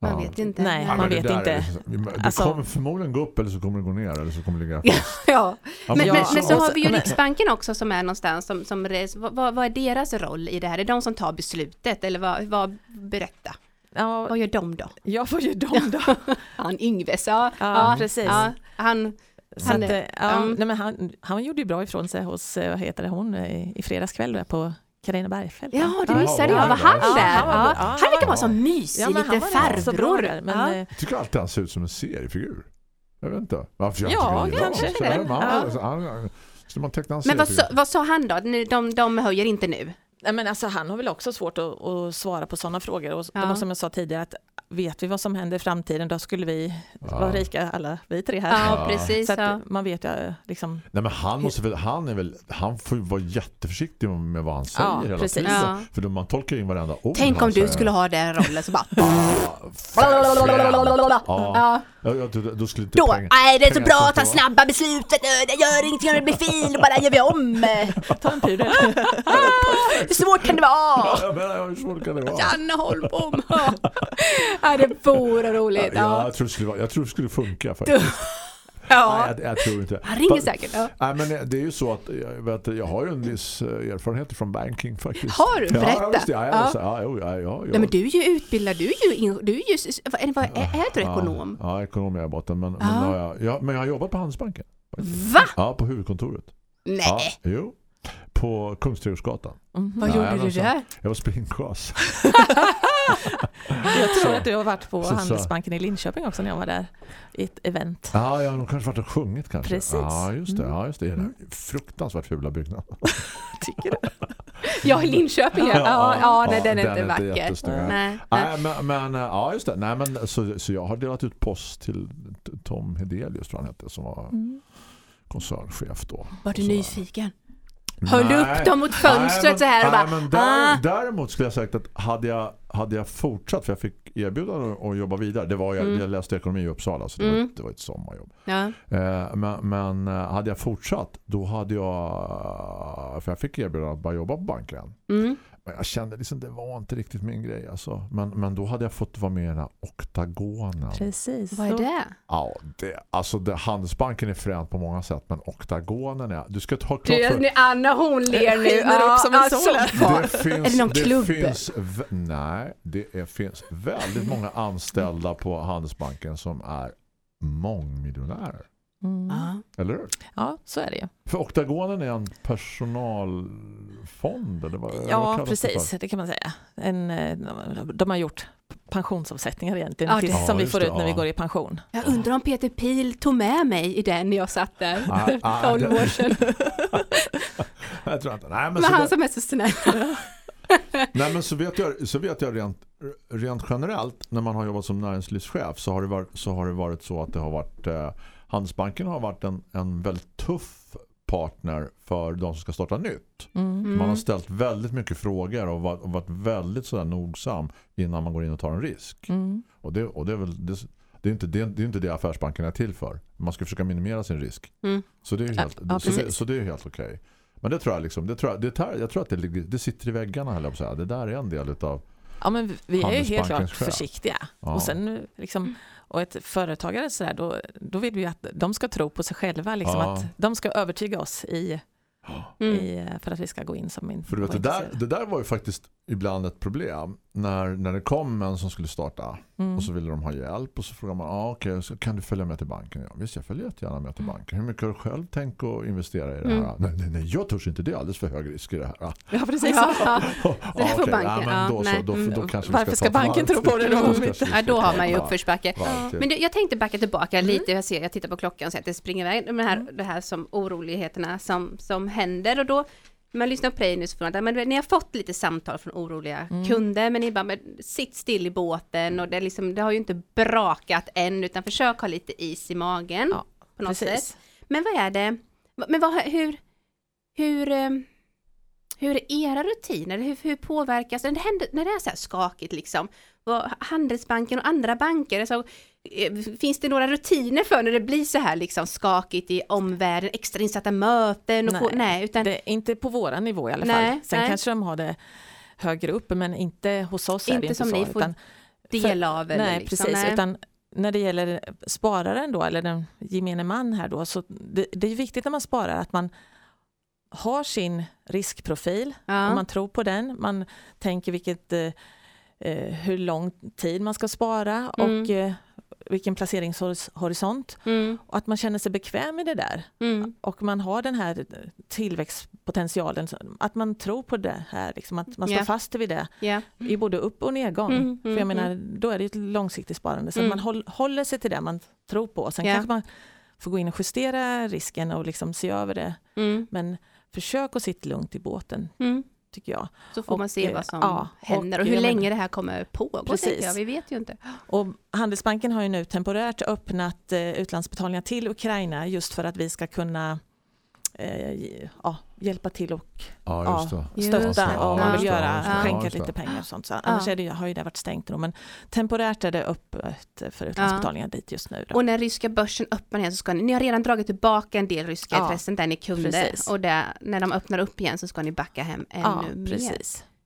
Speaker 3: Man
Speaker 2: Ja.
Speaker 3: vet inte.
Speaker 7: Nej,
Speaker 2: Ja,
Speaker 7: man vet inte.
Speaker 2: liksom- Det
Speaker 7: Alltså-
Speaker 2: kommer förmodligen gå upp eller så kommer det gå ner eller så kommer det ligga
Speaker 3: Ja,
Speaker 2: fast.
Speaker 3: ja. Men, men, men så
Speaker 7: och
Speaker 3: har vi ju Riksbanken också som är någonstans som, som res, vad, vad vad är deras roll i det här? Är det de som tar beslutet eller vad, vad berätta?
Speaker 7: Ja,
Speaker 3: Vad gör de då?
Speaker 7: jag får ju dem då.
Speaker 3: Han Yngves, ja.
Speaker 7: Ja, precis.
Speaker 3: Ja, han,
Speaker 7: Så
Speaker 3: Han
Speaker 7: att, eh, ja,
Speaker 3: mm.
Speaker 7: nej, men han, han gjorde ju bra ifrån sig hos, eh, vad heter det, hon eh, i fredags kväll där på Carina Bergfeldt.
Speaker 3: ja det
Speaker 2: Ja,
Speaker 3: missade
Speaker 2: var
Speaker 3: jag.
Speaker 2: han
Speaker 3: Var
Speaker 2: där?
Speaker 3: han
Speaker 7: Ja,
Speaker 3: där?
Speaker 7: han var-
Speaker 3: Ja,
Speaker 7: ja,
Speaker 3: Han
Speaker 7: han
Speaker 3: verkar
Speaker 2: var-
Speaker 3: vara så mysig,
Speaker 7: Ja, men
Speaker 3: lite
Speaker 7: han så
Speaker 3: farbror.
Speaker 7: där, men,
Speaker 3: ja.
Speaker 7: eh,
Speaker 2: Jag tycker alltid han ser ut som en seriefigur. Jag vet inte. Varför jag
Speaker 7: Ja, kanske
Speaker 2: Så,
Speaker 7: det.
Speaker 2: men han-
Speaker 7: Ja.
Speaker 2: han- Skulle man
Speaker 3: Men vad sa, vad sa han då? De, de höjer inte nu?
Speaker 7: Nej, men alltså, han har väl också svårt att, att svara på sådana frågor. Och
Speaker 3: Ja.
Speaker 7: det var som jag sa tidigare, att vet vi vad som händer i framtiden, då skulle vi
Speaker 2: Ja.
Speaker 7: vara rika alla vi tre här.
Speaker 3: Ja, precis.
Speaker 7: Så att
Speaker 3: Ja.
Speaker 7: man vet ju liksom,
Speaker 2: Nej men han måste väl, han är väl, han får ju vara jätteförsiktig med vad han säger
Speaker 7: Ja,
Speaker 2: hela
Speaker 7: precis.
Speaker 2: tiden.
Speaker 3: Ja.
Speaker 2: För då man tolkar in varenda ord
Speaker 3: Tänk om du
Speaker 2: säger.
Speaker 3: skulle ha den rollen så bara...
Speaker 2: Ja,
Speaker 3: Ja.
Speaker 2: då, då skulle inte
Speaker 3: Då,
Speaker 2: pengar-
Speaker 3: nej det är så bra att ta snabba beslutet, eh, det gör ingenting om det blir fel, bara gör vi om.
Speaker 7: ta en pudel.
Speaker 3: Hur svårt kan det vara?
Speaker 2: Ja, men hur svårt kan det vara?
Speaker 3: Janne Holmbom. Ja, det vore roligt.
Speaker 2: Ja,
Speaker 3: Ja.
Speaker 2: jag, tror det skulle, vara- jag tror det skulle funka faktiskt.
Speaker 3: Ja.
Speaker 2: Nej, jag, jag tror inte.
Speaker 3: Han ringer säkert. Ja.
Speaker 2: Nej, men det är ju så att jag, vet, jag har ju en viss eh, erfarenhet från banking faktiskt.
Speaker 3: Har du?
Speaker 2: Ja,
Speaker 3: Berätta.
Speaker 2: ja,
Speaker 3: Ja.
Speaker 2: ja. Ja, jo, ja, ja,
Speaker 3: Nej, men du är ju utbildad, du är ju, du är ju, vad är, vad är, är du ekonom?
Speaker 2: Ja, ja ekonom är jag botten. Men, men, jag, ja, men jag har jobbat på Handelsbanken.
Speaker 3: Va?
Speaker 2: Ja, på huvudkontoret.
Speaker 3: Nej,
Speaker 2: jo. På Kungsträdgårdsgatan.
Speaker 7: Mhm.
Speaker 3: vad
Speaker 2: Ja,
Speaker 3: gjorde du där?
Speaker 2: Jag var springchas.
Speaker 7: Jag tror
Speaker 2: Så.
Speaker 7: att du har varit på
Speaker 2: Så- så.
Speaker 7: Handelsbanken i Linköping också när jag var där i ett event.
Speaker 2: Ja, jag har nog kanske varit och sjungit kanske.
Speaker 7: Precis.
Speaker 2: Ja, just det.
Speaker 7: Mm.
Speaker 2: Ja, just det. Mm. Fruktansvärt fula byggnad.
Speaker 7: Tycker du?
Speaker 3: Ja, i Linköping. Ja, ja, ja nej, den är
Speaker 2: den
Speaker 3: inte vacker.
Speaker 2: jättesnygg.
Speaker 3: Nej, nej.
Speaker 2: Nej, men, men ja, just det. Nej, men, så, så jag har delat ut post till Tom Hedelius tror han hette, som var
Speaker 7: Mm.
Speaker 2: koncernchef då.
Speaker 3: Var du
Speaker 2: Så-
Speaker 3: nyfiken? Höll
Speaker 2: Nej.
Speaker 3: upp dem mot fönstret
Speaker 2: Nej, men-
Speaker 3: så här och
Speaker 2: nej,
Speaker 3: bara...
Speaker 2: men där,
Speaker 3: ah.
Speaker 2: Däremot skulle jag sagt att hade jag, hade jag fortsatt, för jag fick erbjudande att jobba vidare. Det var, jag,
Speaker 3: Mm.
Speaker 2: jag läste ekonomi i Uppsala så det, var,
Speaker 3: Mm.
Speaker 2: ett- det var ett sommarjobb.
Speaker 3: Ja.
Speaker 2: Eh, men, men eh, hade jag fortsatt då hade jag för jag fick erbjudande att bara jobba på banken.
Speaker 3: Mm.
Speaker 2: Men jag kände liksom det var inte riktigt min grej alltså. men, men då hade jag fått vara med i den här oktagonen.
Speaker 7: Precis.
Speaker 3: Vad är det?
Speaker 2: Ja, det, alltså det, Handelsbanken är fränt på många sätt men oktagonen är, du ska ta klart
Speaker 3: Du,
Speaker 2: för
Speaker 3: nu, Anna hon ler nu.
Speaker 7: Skiner upp som en sol här.
Speaker 3: så var-
Speaker 2: det finns,
Speaker 3: Är det någon klubb?
Speaker 2: finns, v- nej, det är, finns väldigt många anställda på Handelsbanken som är mångmiljonärer.
Speaker 7: Mm.
Speaker 3: Ja.
Speaker 2: Eller hur?
Speaker 7: Ja, så är det ju.
Speaker 2: För oktagonen är en personalfond eller vad, vad
Speaker 7: Ja,
Speaker 2: det
Speaker 7: precis.
Speaker 2: för?
Speaker 7: Det kan man säga. En, eh, de har gjort pensionsavsättningar egentligen,
Speaker 3: Ja,
Speaker 2: det-
Speaker 7: som vi får
Speaker 2: just
Speaker 7: ut
Speaker 2: det,
Speaker 7: när vi
Speaker 2: ja.
Speaker 7: går i pension.
Speaker 3: Jag undrar om Peter Pil tog med mig i den när jag satt där.
Speaker 2: Ah, ah,
Speaker 3: 12
Speaker 2: det-
Speaker 3: år sedan.
Speaker 2: Jag tror inte. Nej, men
Speaker 3: Men
Speaker 2: så,
Speaker 3: han
Speaker 2: det,
Speaker 3: som är så snäll.
Speaker 2: nej, men så vet jag, så vet jag rent, rent generellt när man har jobbat som näringslivschef så har det varit så, har det varit så att det har varit eh, Handelsbanken har varit en, en väldigt tuff partner för de som ska starta nytt.
Speaker 7: Mm.
Speaker 2: Man har ställt väldigt mycket frågor och varit, och varit väldigt sådär nogsam innan man går in och tar en risk.
Speaker 7: Mm.
Speaker 2: Och det, och det är väl det, det är inte det, det är inte det affärsbanken är till för. Man ska försöka minimera sin risk.
Speaker 3: Mm.
Speaker 2: Så det är helt,
Speaker 7: ja,
Speaker 2: så, det, så det är helt okej. Men det tror jag liksom, det tror jag, det tar, jag tror att det, det sitter i väggarna att säga. Det där är en del utav
Speaker 7: Ja, men vi är ju helt klart försiktiga.
Speaker 2: Ja.
Speaker 7: Och, sen, liksom, och ett företagare så där, då, då vill vi att de ska tro på sig själva. Liksom,
Speaker 2: Ja.
Speaker 7: att de ska övertyga oss i,
Speaker 3: Mm.
Speaker 7: i, för att vi ska gå in som in.
Speaker 2: För du vet,
Speaker 7: och
Speaker 2: det där, det där var ju faktiskt ibland ett problem när, när det kom en som skulle starta
Speaker 7: Mm.
Speaker 2: och så ville de ha hjälp och så frågar man, ah, okej, så kan du följa med till banken? Ja, visst, jag följer jättegärna med till banken. Hur mycket har du själv tänkt att investera i det här?
Speaker 3: Mm.
Speaker 2: Nej, nej, nej, jag törs inte, det är alldeles för hög risk i det här.
Speaker 7: Ja, precis.
Speaker 3: Ja, ja.
Speaker 2: Ja,
Speaker 3: banken,
Speaker 2: men
Speaker 3: ja,
Speaker 2: då, så,
Speaker 3: nej.
Speaker 2: då,
Speaker 3: Mm.
Speaker 2: då kanske
Speaker 7: Varför ska banken tro på det då,
Speaker 2: Då
Speaker 3: Ja, har man ju uppförsbacke. Men det, jag tänkte backa tillbaka lite, jag, ser, jag tittar på klockan så att det springer iväg, de här, det här som oroligheterna som, som händer och då man lyssnar på dig nu så får man men ni har fått lite samtal från oroliga kunder men ni bara men, sitt still i båten och det, liksom, det har ju inte brakat än utan försök ha lite is i magen
Speaker 7: Ja,
Speaker 3: på något sätt.
Speaker 7: Precis.
Speaker 3: Men vad är det, men vad, hur, hur, eh, hur är era rutiner? Hur, hur påverkas, det, händer, när det är så här skakigt liksom, Handelsbanken och andra banker, alltså, eh, finns det några rutiner för när det blir så här liksom skakigt i omvärlden, extrainsatta möten? Och
Speaker 7: Nej,
Speaker 3: på, nej utan
Speaker 7: Det inte på våra nivå i alla fall.
Speaker 3: Nej,
Speaker 7: Sen
Speaker 3: nej.
Speaker 7: kanske de har det högre upp, men inte hos oss är det
Speaker 3: Inte
Speaker 7: inte
Speaker 3: som
Speaker 7: så.
Speaker 3: ni får
Speaker 7: utan,
Speaker 3: del av eller
Speaker 7: nej,
Speaker 3: liksom,
Speaker 7: precis.
Speaker 3: nej.
Speaker 7: Utan när det gäller spararen då, eller den gemene man här då, så det, det är viktigt när man sparar att man har sin riskprofil,
Speaker 3: ja.
Speaker 7: och man tror på den, man tänker vilket, eh, eh, hur lång tid man ska spara
Speaker 3: Mm.
Speaker 7: och eh, vilken placeringshorisont.
Speaker 3: mm,
Speaker 7: Och att man känner sig bekväm i det där.
Speaker 3: mm,
Speaker 7: Och man har den här tillväxtpotentialen, att man tror på det här, liksom, att man står
Speaker 3: Ja.
Speaker 7: fast vid det
Speaker 3: ja.
Speaker 7: i både upp och nedgång.
Speaker 3: Mm,
Speaker 7: För jag
Speaker 3: mm,
Speaker 7: menar, då är det ett långsiktigt sparande, så
Speaker 3: Mm.
Speaker 7: man håll, håller sig till det man tror på. Sen
Speaker 3: Ja.
Speaker 7: kanske man får gå in och justera risken och liksom se över det.
Speaker 3: Mm,
Speaker 7: Men försök att sitta lugnt i båten,
Speaker 3: mm.
Speaker 7: tycker jag.
Speaker 3: Så får man
Speaker 7: Och,
Speaker 3: se
Speaker 7: eh,
Speaker 3: vad som
Speaker 7: ja,
Speaker 3: händer
Speaker 7: och
Speaker 3: och hur
Speaker 7: jag
Speaker 3: länge det här kommer pågå.
Speaker 7: Precis.
Speaker 3: Jag. Vi vet ju inte.
Speaker 7: Och Handelsbanken har ju nu temporärt öppnat eh, utlandsbetalningar till Ukraina just för att vi ska kunna eh, ja, hjälpa till och
Speaker 2: Ja. Just
Speaker 7: stötta om
Speaker 3: Ja,
Speaker 7: man vill göra, skänka
Speaker 2: Ja,
Speaker 7: lite pengar och sånt. Så annars är det, har ju det varit stängt då, men temporärt är det öppet för utlandsbetalningar dit just nu. Då.
Speaker 3: Och när ryska börsen öppnar igen så ska ni, ni har redan dragit tillbaka en del ryska
Speaker 7: Ja,
Speaker 3: intressen där ni kunde
Speaker 7: precis.
Speaker 3: och där, när de öppnar upp igen så ska ni backa hem ännu
Speaker 7: ja,
Speaker 3: mer.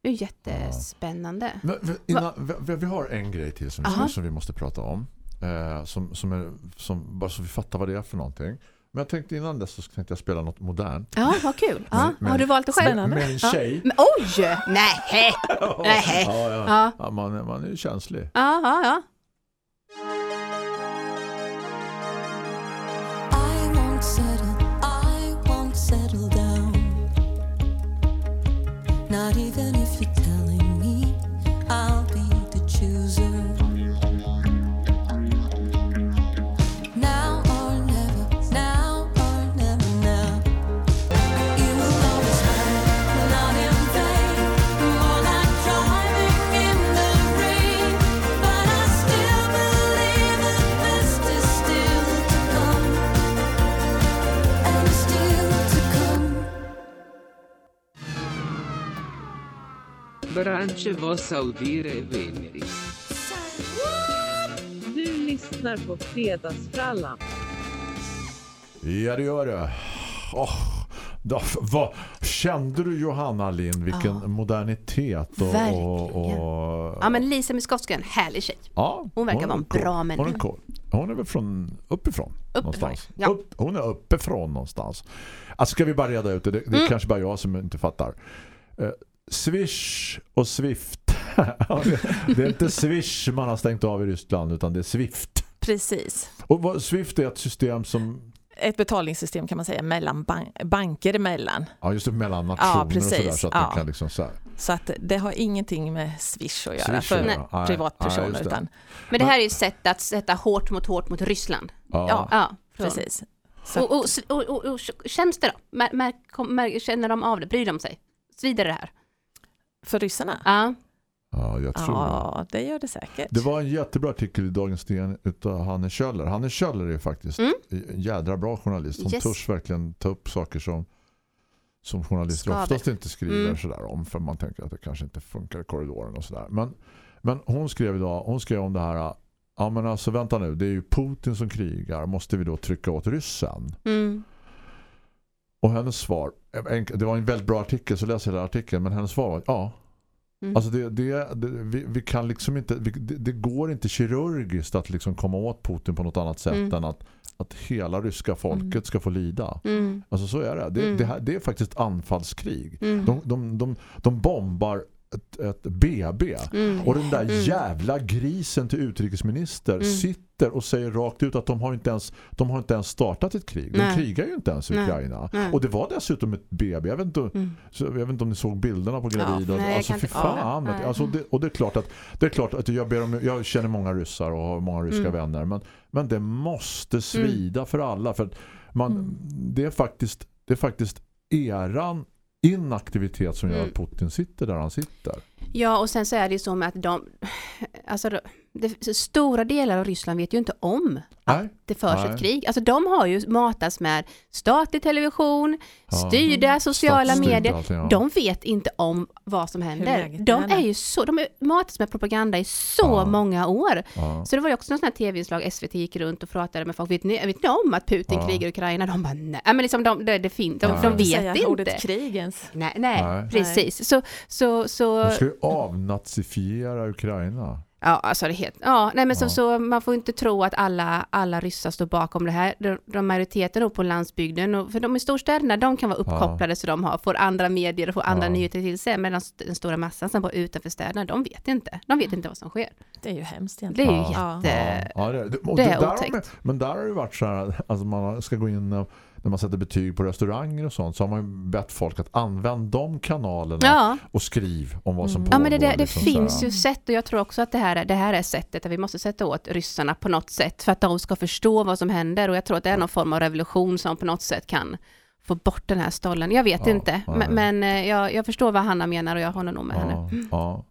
Speaker 3: Det är jättespännande.
Speaker 2: Men, vi- innan, vi, vi har en grej till som, som vi måste prata om. Eh, som, som är, som, bara så vi fattar vad det är för någonting. Men jag tänkte innan dess så tänkte jag spela något modernt.
Speaker 3: Ja, vad kul. Ja,
Speaker 2: Men-
Speaker 3: har du valt det själv?
Speaker 2: Med en
Speaker 3: Ja.
Speaker 2: tjej.
Speaker 3: Men oj! Nej! Nej!
Speaker 2: Ja, ja.
Speaker 3: Ja,
Speaker 2: Ja, man, man är ju känslig.
Speaker 3: ja, ja. ja.
Speaker 5: Branche vos audire veneri.
Speaker 6: Du lyssnar på Fredagsfrallan.
Speaker 2: Ja, det gör det. Åh, Då, vad, kände du Johanna Lind vilken
Speaker 3: Ja.
Speaker 2: modernitet och, och,
Speaker 3: Verkligen.
Speaker 2: och
Speaker 3: Ja men Lisa Miskovsky är en härlig tjej.
Speaker 2: ja,
Speaker 3: Hon verkar
Speaker 2: är
Speaker 3: vara en
Speaker 2: cool.
Speaker 3: bra
Speaker 2: Hon är,
Speaker 3: människa.
Speaker 2: cool. hon är väl från uppifrån, någonstans.
Speaker 3: ja.
Speaker 2: Upp, hon är uppifrån någonstans. Alltså ska vi bara reda ut det, det, det är
Speaker 3: Mm.
Speaker 2: kanske bara jag som inte fattar. Eh, Swish och Swift. Ja, det, är inte Swish man har stängt av i Ryssland utan det är Swift.
Speaker 7: Precis.
Speaker 2: Och vad, Swift är ett system som
Speaker 7: Ett betalningssystem kan man säga mellan ban banker emellan.
Speaker 2: ja, just det, mellan nationer och
Speaker 7: precis.
Speaker 2: sådär så att
Speaker 7: Ja.
Speaker 2: kan liksom så här.
Speaker 7: Så att det har ingenting med Swish att göra
Speaker 2: Swish
Speaker 7: för.
Speaker 2: Nej,
Speaker 7: privatpersoner.
Speaker 2: nej,
Speaker 7: utan,
Speaker 3: Men det här är ju ett sätt att sätta hårt mot hårt mot Ryssland.
Speaker 2: Ja.
Speaker 3: Ja,
Speaker 7: precis. Så,
Speaker 3: Och, och, och, och, och känns det då? Mär, mär, känner de av det? Bryr de sig? Svider det här?
Speaker 7: För ryssarna?
Speaker 3: Ja.
Speaker 2: ja, jag tror det.
Speaker 7: Ja, det gör det säkert.
Speaker 2: Det var en jättebra artikel i Dagens DN utav Hanne Kjöller. Hanne Kjöller är faktiskt
Speaker 3: Mm.
Speaker 2: en jädra bra journalist. Hon
Speaker 3: Yes.
Speaker 2: törs verkligen ta upp saker som som journalister
Speaker 3: Skaver.
Speaker 2: oftast inte skriver
Speaker 3: Mm.
Speaker 2: sådär om för man tänker att det kanske inte funkar i korridoren och sådär. Men, men hon skrev idag, hon skrev om det här ja men alltså vänta nu, det är ju Putin som krigar. Måste vi då trycka åt ryssen?
Speaker 3: Mm.
Speaker 2: Och hennes svar, det var en väldigt bra artikel så läs hela artikeln men hennes svar var ja.
Speaker 3: Mm.
Speaker 2: Alltså det, det, det, vi, vi kan liksom inte vi, det, det går inte kirurgiskt att liksom komma åt Putin på något annat sätt
Speaker 3: Mm.
Speaker 2: än att, att hela ryska folket ska få lida.
Speaker 3: Mm.
Speaker 2: Alltså så är det. Det,
Speaker 3: Mm.
Speaker 2: här, det är faktiskt anfallskrig.
Speaker 3: Mm.
Speaker 2: De, de, de, de bombar ett, ett BB.
Speaker 3: Mm.
Speaker 2: Och den där
Speaker 3: Mm.
Speaker 2: jävla grisen till utrikesminister
Speaker 3: Mm.
Speaker 2: sitter och säger rakt ut att de har inte ens, de har inte ens startat ett krig. De
Speaker 3: Nej.
Speaker 2: krigar ju inte ens i. Ukraina.
Speaker 3: Nej.
Speaker 2: Och det var dessutom ett BB. Jag vet inte,
Speaker 3: Mm.
Speaker 2: så jag vet inte om ni såg bilderna på gravida.
Speaker 3: jag
Speaker 2: alltså fy fan.
Speaker 3: ja,
Speaker 2: alltså, det, och det är klart att, det är klart att jag, ber om, jag känner många ryssar och har många ryska
Speaker 3: Mm.
Speaker 2: vänner. Men, men det måste svida för alla. För man,
Speaker 7: Mm.
Speaker 2: det, är faktiskt, det är faktiskt eran inaktivitet som gör
Speaker 3: Mm.
Speaker 2: att Putin sitter där han sitter.
Speaker 3: Ja, och sen så är det ju så med att de, alltså det, stora delar av Ryssland vet ju inte om
Speaker 2: Nej.
Speaker 3: det förs
Speaker 2: Nej.
Speaker 3: ett krig. Alltså de har ju matats med statlig television,
Speaker 2: Ja.
Speaker 3: styrda sociala
Speaker 2: Statsstyrda
Speaker 3: medier.
Speaker 2: alltså, ja.
Speaker 3: De vet inte om vad som händer. De
Speaker 7: är.
Speaker 3: ju så, de är matats med propaganda i så
Speaker 2: Ja.
Speaker 3: många år.
Speaker 2: Ja.
Speaker 3: Så det var ju också någon sån här tv-inslag, SVT gick runt och pratade med folk, vet ni, vet ni om att Putin
Speaker 2: Ja.
Speaker 3: krigar i Ukraina? De bara nej, men liksom de, det, det finns, de, de vet
Speaker 7: säga
Speaker 3: inte.
Speaker 7: ordet krig ens.
Speaker 3: Nej, nej,
Speaker 2: Nej.
Speaker 3: precis. Så, så, så,
Speaker 2: De ska ju avnazifiera Ukraina.
Speaker 3: Ja, alltså det är helt, ja, nej men så,
Speaker 2: Ja.
Speaker 3: så man får inte tro att alla, alla ryssar står bakom det här. De, de majoriteten då på landsbygden, och, för de i storstäderna, de kan vara uppkopplade så de har, får andra medier och får andra
Speaker 2: Ja.
Speaker 3: nyheter till sig, medan den stora massan som bor utanför städerna, de vet inte. De vet inte vad som sker.
Speaker 7: Det är ju hemskt
Speaker 3: Det är
Speaker 7: egentligen.
Speaker 3: ju
Speaker 2: Ja.
Speaker 3: jätte...
Speaker 2: Ja, det, det,
Speaker 3: det är otäckt.
Speaker 2: man- Men där har det ju varit så här, alltså man ska gå in och- när man sätter betyg på restauranger och sånt så har man ju bett folk att använda de kanalerna
Speaker 3: Ja,
Speaker 2: och skriv om vad som
Speaker 7: Mm.
Speaker 2: pågår.
Speaker 3: ja men det, det, det
Speaker 2: liksom
Speaker 3: finns ju sätt och jag tror också att det här, är- det här är sättet att vi måste sätta åt ryssarna på något sätt för att de ska förstå vad som händer och jag tror att det är någon form av revolution som på något sätt kan få bort den här stollen. Jag vet
Speaker 2: Ja,
Speaker 3: inte, men, men eh, jag, jag förstår vad Hanna menar och jag håller nog med henne.
Speaker 2: Ja, ja.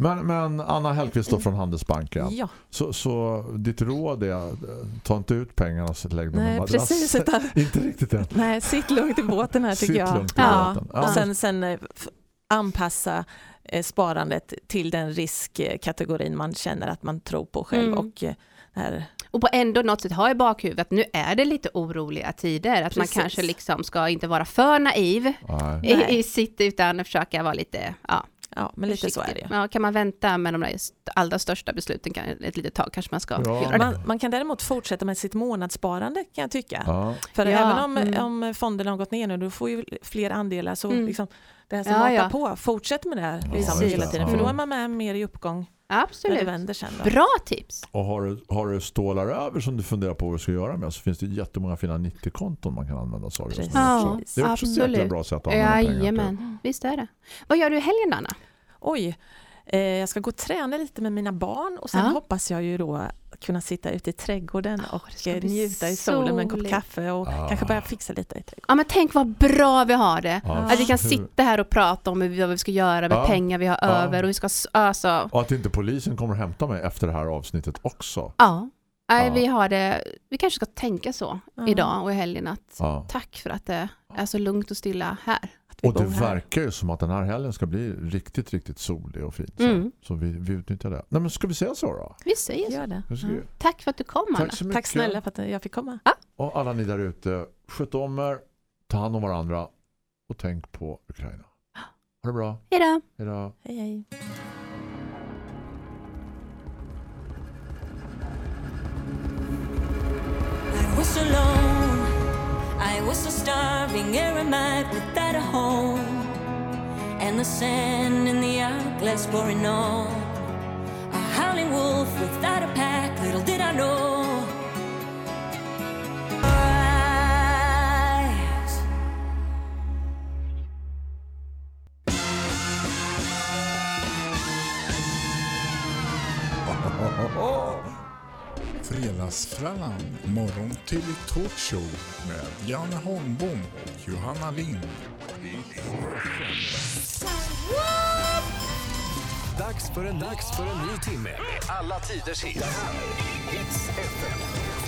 Speaker 2: Men, men Anna Hellqvist då från Handelsbanken.
Speaker 7: Ja,
Speaker 2: Så, så ditt råd är eh, ta inte ut pengarna så lägg dem i
Speaker 7: nej,
Speaker 2: madrass.
Speaker 7: precis. Utan,
Speaker 2: Inte riktigt än.
Speaker 7: nej, sitt lugnt i båten här tycker
Speaker 2: Sitt
Speaker 7: jag.
Speaker 2: lugnt i
Speaker 7: ja.
Speaker 2: båten. Ja.
Speaker 7: Och sen, sen eh, anpassa eh, sparandet till den riskkategorin man känner att man tror på själv.
Speaker 3: Mm.
Speaker 7: Och här,
Speaker 3: Och på ändå något sätt ha i bakhuvudet att nu är det lite oroliga tider, att
Speaker 7: Precis.
Speaker 3: man kanske liksom ska inte vara för naiv i, i sitt utan försöka vara lite, ja,
Speaker 7: ja, men lite så är det ju.
Speaker 3: Ja, kan man vänta med de där allra största besluten kan, ett litet tag kanske man ska
Speaker 2: Ja.
Speaker 3: göra det.
Speaker 7: Man, man kan däremot fortsätta med sitt månadssparande kan jag tycka.
Speaker 2: Ja.
Speaker 7: För
Speaker 3: Ja,
Speaker 7: även om,
Speaker 3: mm.
Speaker 7: om fonderna har gått ner nu, då får ju fler andelar. Så
Speaker 3: Mm.
Speaker 7: liksom, det här som
Speaker 3: Ja,
Speaker 7: matar
Speaker 3: ja.
Speaker 7: på, fortsätt med det här liksom, hela tiden. För då är man med mer i uppgång
Speaker 3: Absolut.
Speaker 7: vänder sen. Då.
Speaker 3: Bra tips.
Speaker 2: Och har du, har du stålar över som du funderar på vad du ska göra med så finns det jättemånga fina 90-konton man kan använda sig av.
Speaker 3: Ja,
Speaker 2: också. Det är också ett jäkla
Speaker 3: absolut.
Speaker 2: bra sätt att använda pengar till.
Speaker 3: Jajamän, visst är det. Vad gör du i helgen Anna?
Speaker 7: Oj, jag ska gå och träna lite med mina barn och sen
Speaker 3: Ja.
Speaker 7: hoppas jag ju då kunna sitta ute i trädgården
Speaker 3: ska
Speaker 7: och eh, njuta i solen med en kopp kaffe och
Speaker 2: Ah.
Speaker 7: kanske börja fixa lite i trädgården.
Speaker 3: Ja men tänk vad bra vi har det.
Speaker 2: Ja,
Speaker 3: Att vi kan sitta här och prata om vad vi ska göra med
Speaker 2: Ja.
Speaker 3: pengar vi har
Speaker 2: Ja.
Speaker 3: över och vi ska s- alltså,
Speaker 2: Och att inte polisen kommer hämta mig efter det här avsnittet också.
Speaker 3: ja. Nej,
Speaker 2: Ja.
Speaker 3: vi har det, vi kanske ska tänka så idag och i helgen att tack för att det är så lugnt och stilla här.
Speaker 7: Vi
Speaker 2: Och det
Speaker 7: bor här.
Speaker 2: verkar ju som att den här helgen ska bli riktigt, riktigt solig och fin. Så,
Speaker 3: Mm.
Speaker 2: så vi, vi utnyttjar det. Nej men ska vi säga så då?
Speaker 3: Vi säger så.
Speaker 7: Gör det. Ja.
Speaker 3: Tack för att du kom Anna.
Speaker 2: Tack så mycket.
Speaker 7: Tack snälla för att jag fick komma.
Speaker 2: Och alla ni där ute, sköt om er. Ta hand om varandra och tänk på Ukraina. Ha det bra.
Speaker 3: Hej då!
Speaker 2: Hej då.
Speaker 7: Hej hej.
Speaker 8: Was alone. I was so starving, eremite without a home. And the sand in the hourglass pouring on. A howling wolf without a pack, little did I know.
Speaker 1: Fredagsfrallan, morgon till talkshow med Janne Holmbom och Johanna Lind.
Speaker 9: Dags för en, dags för en ny timme med alla tiders hit. Det här är Hits FM.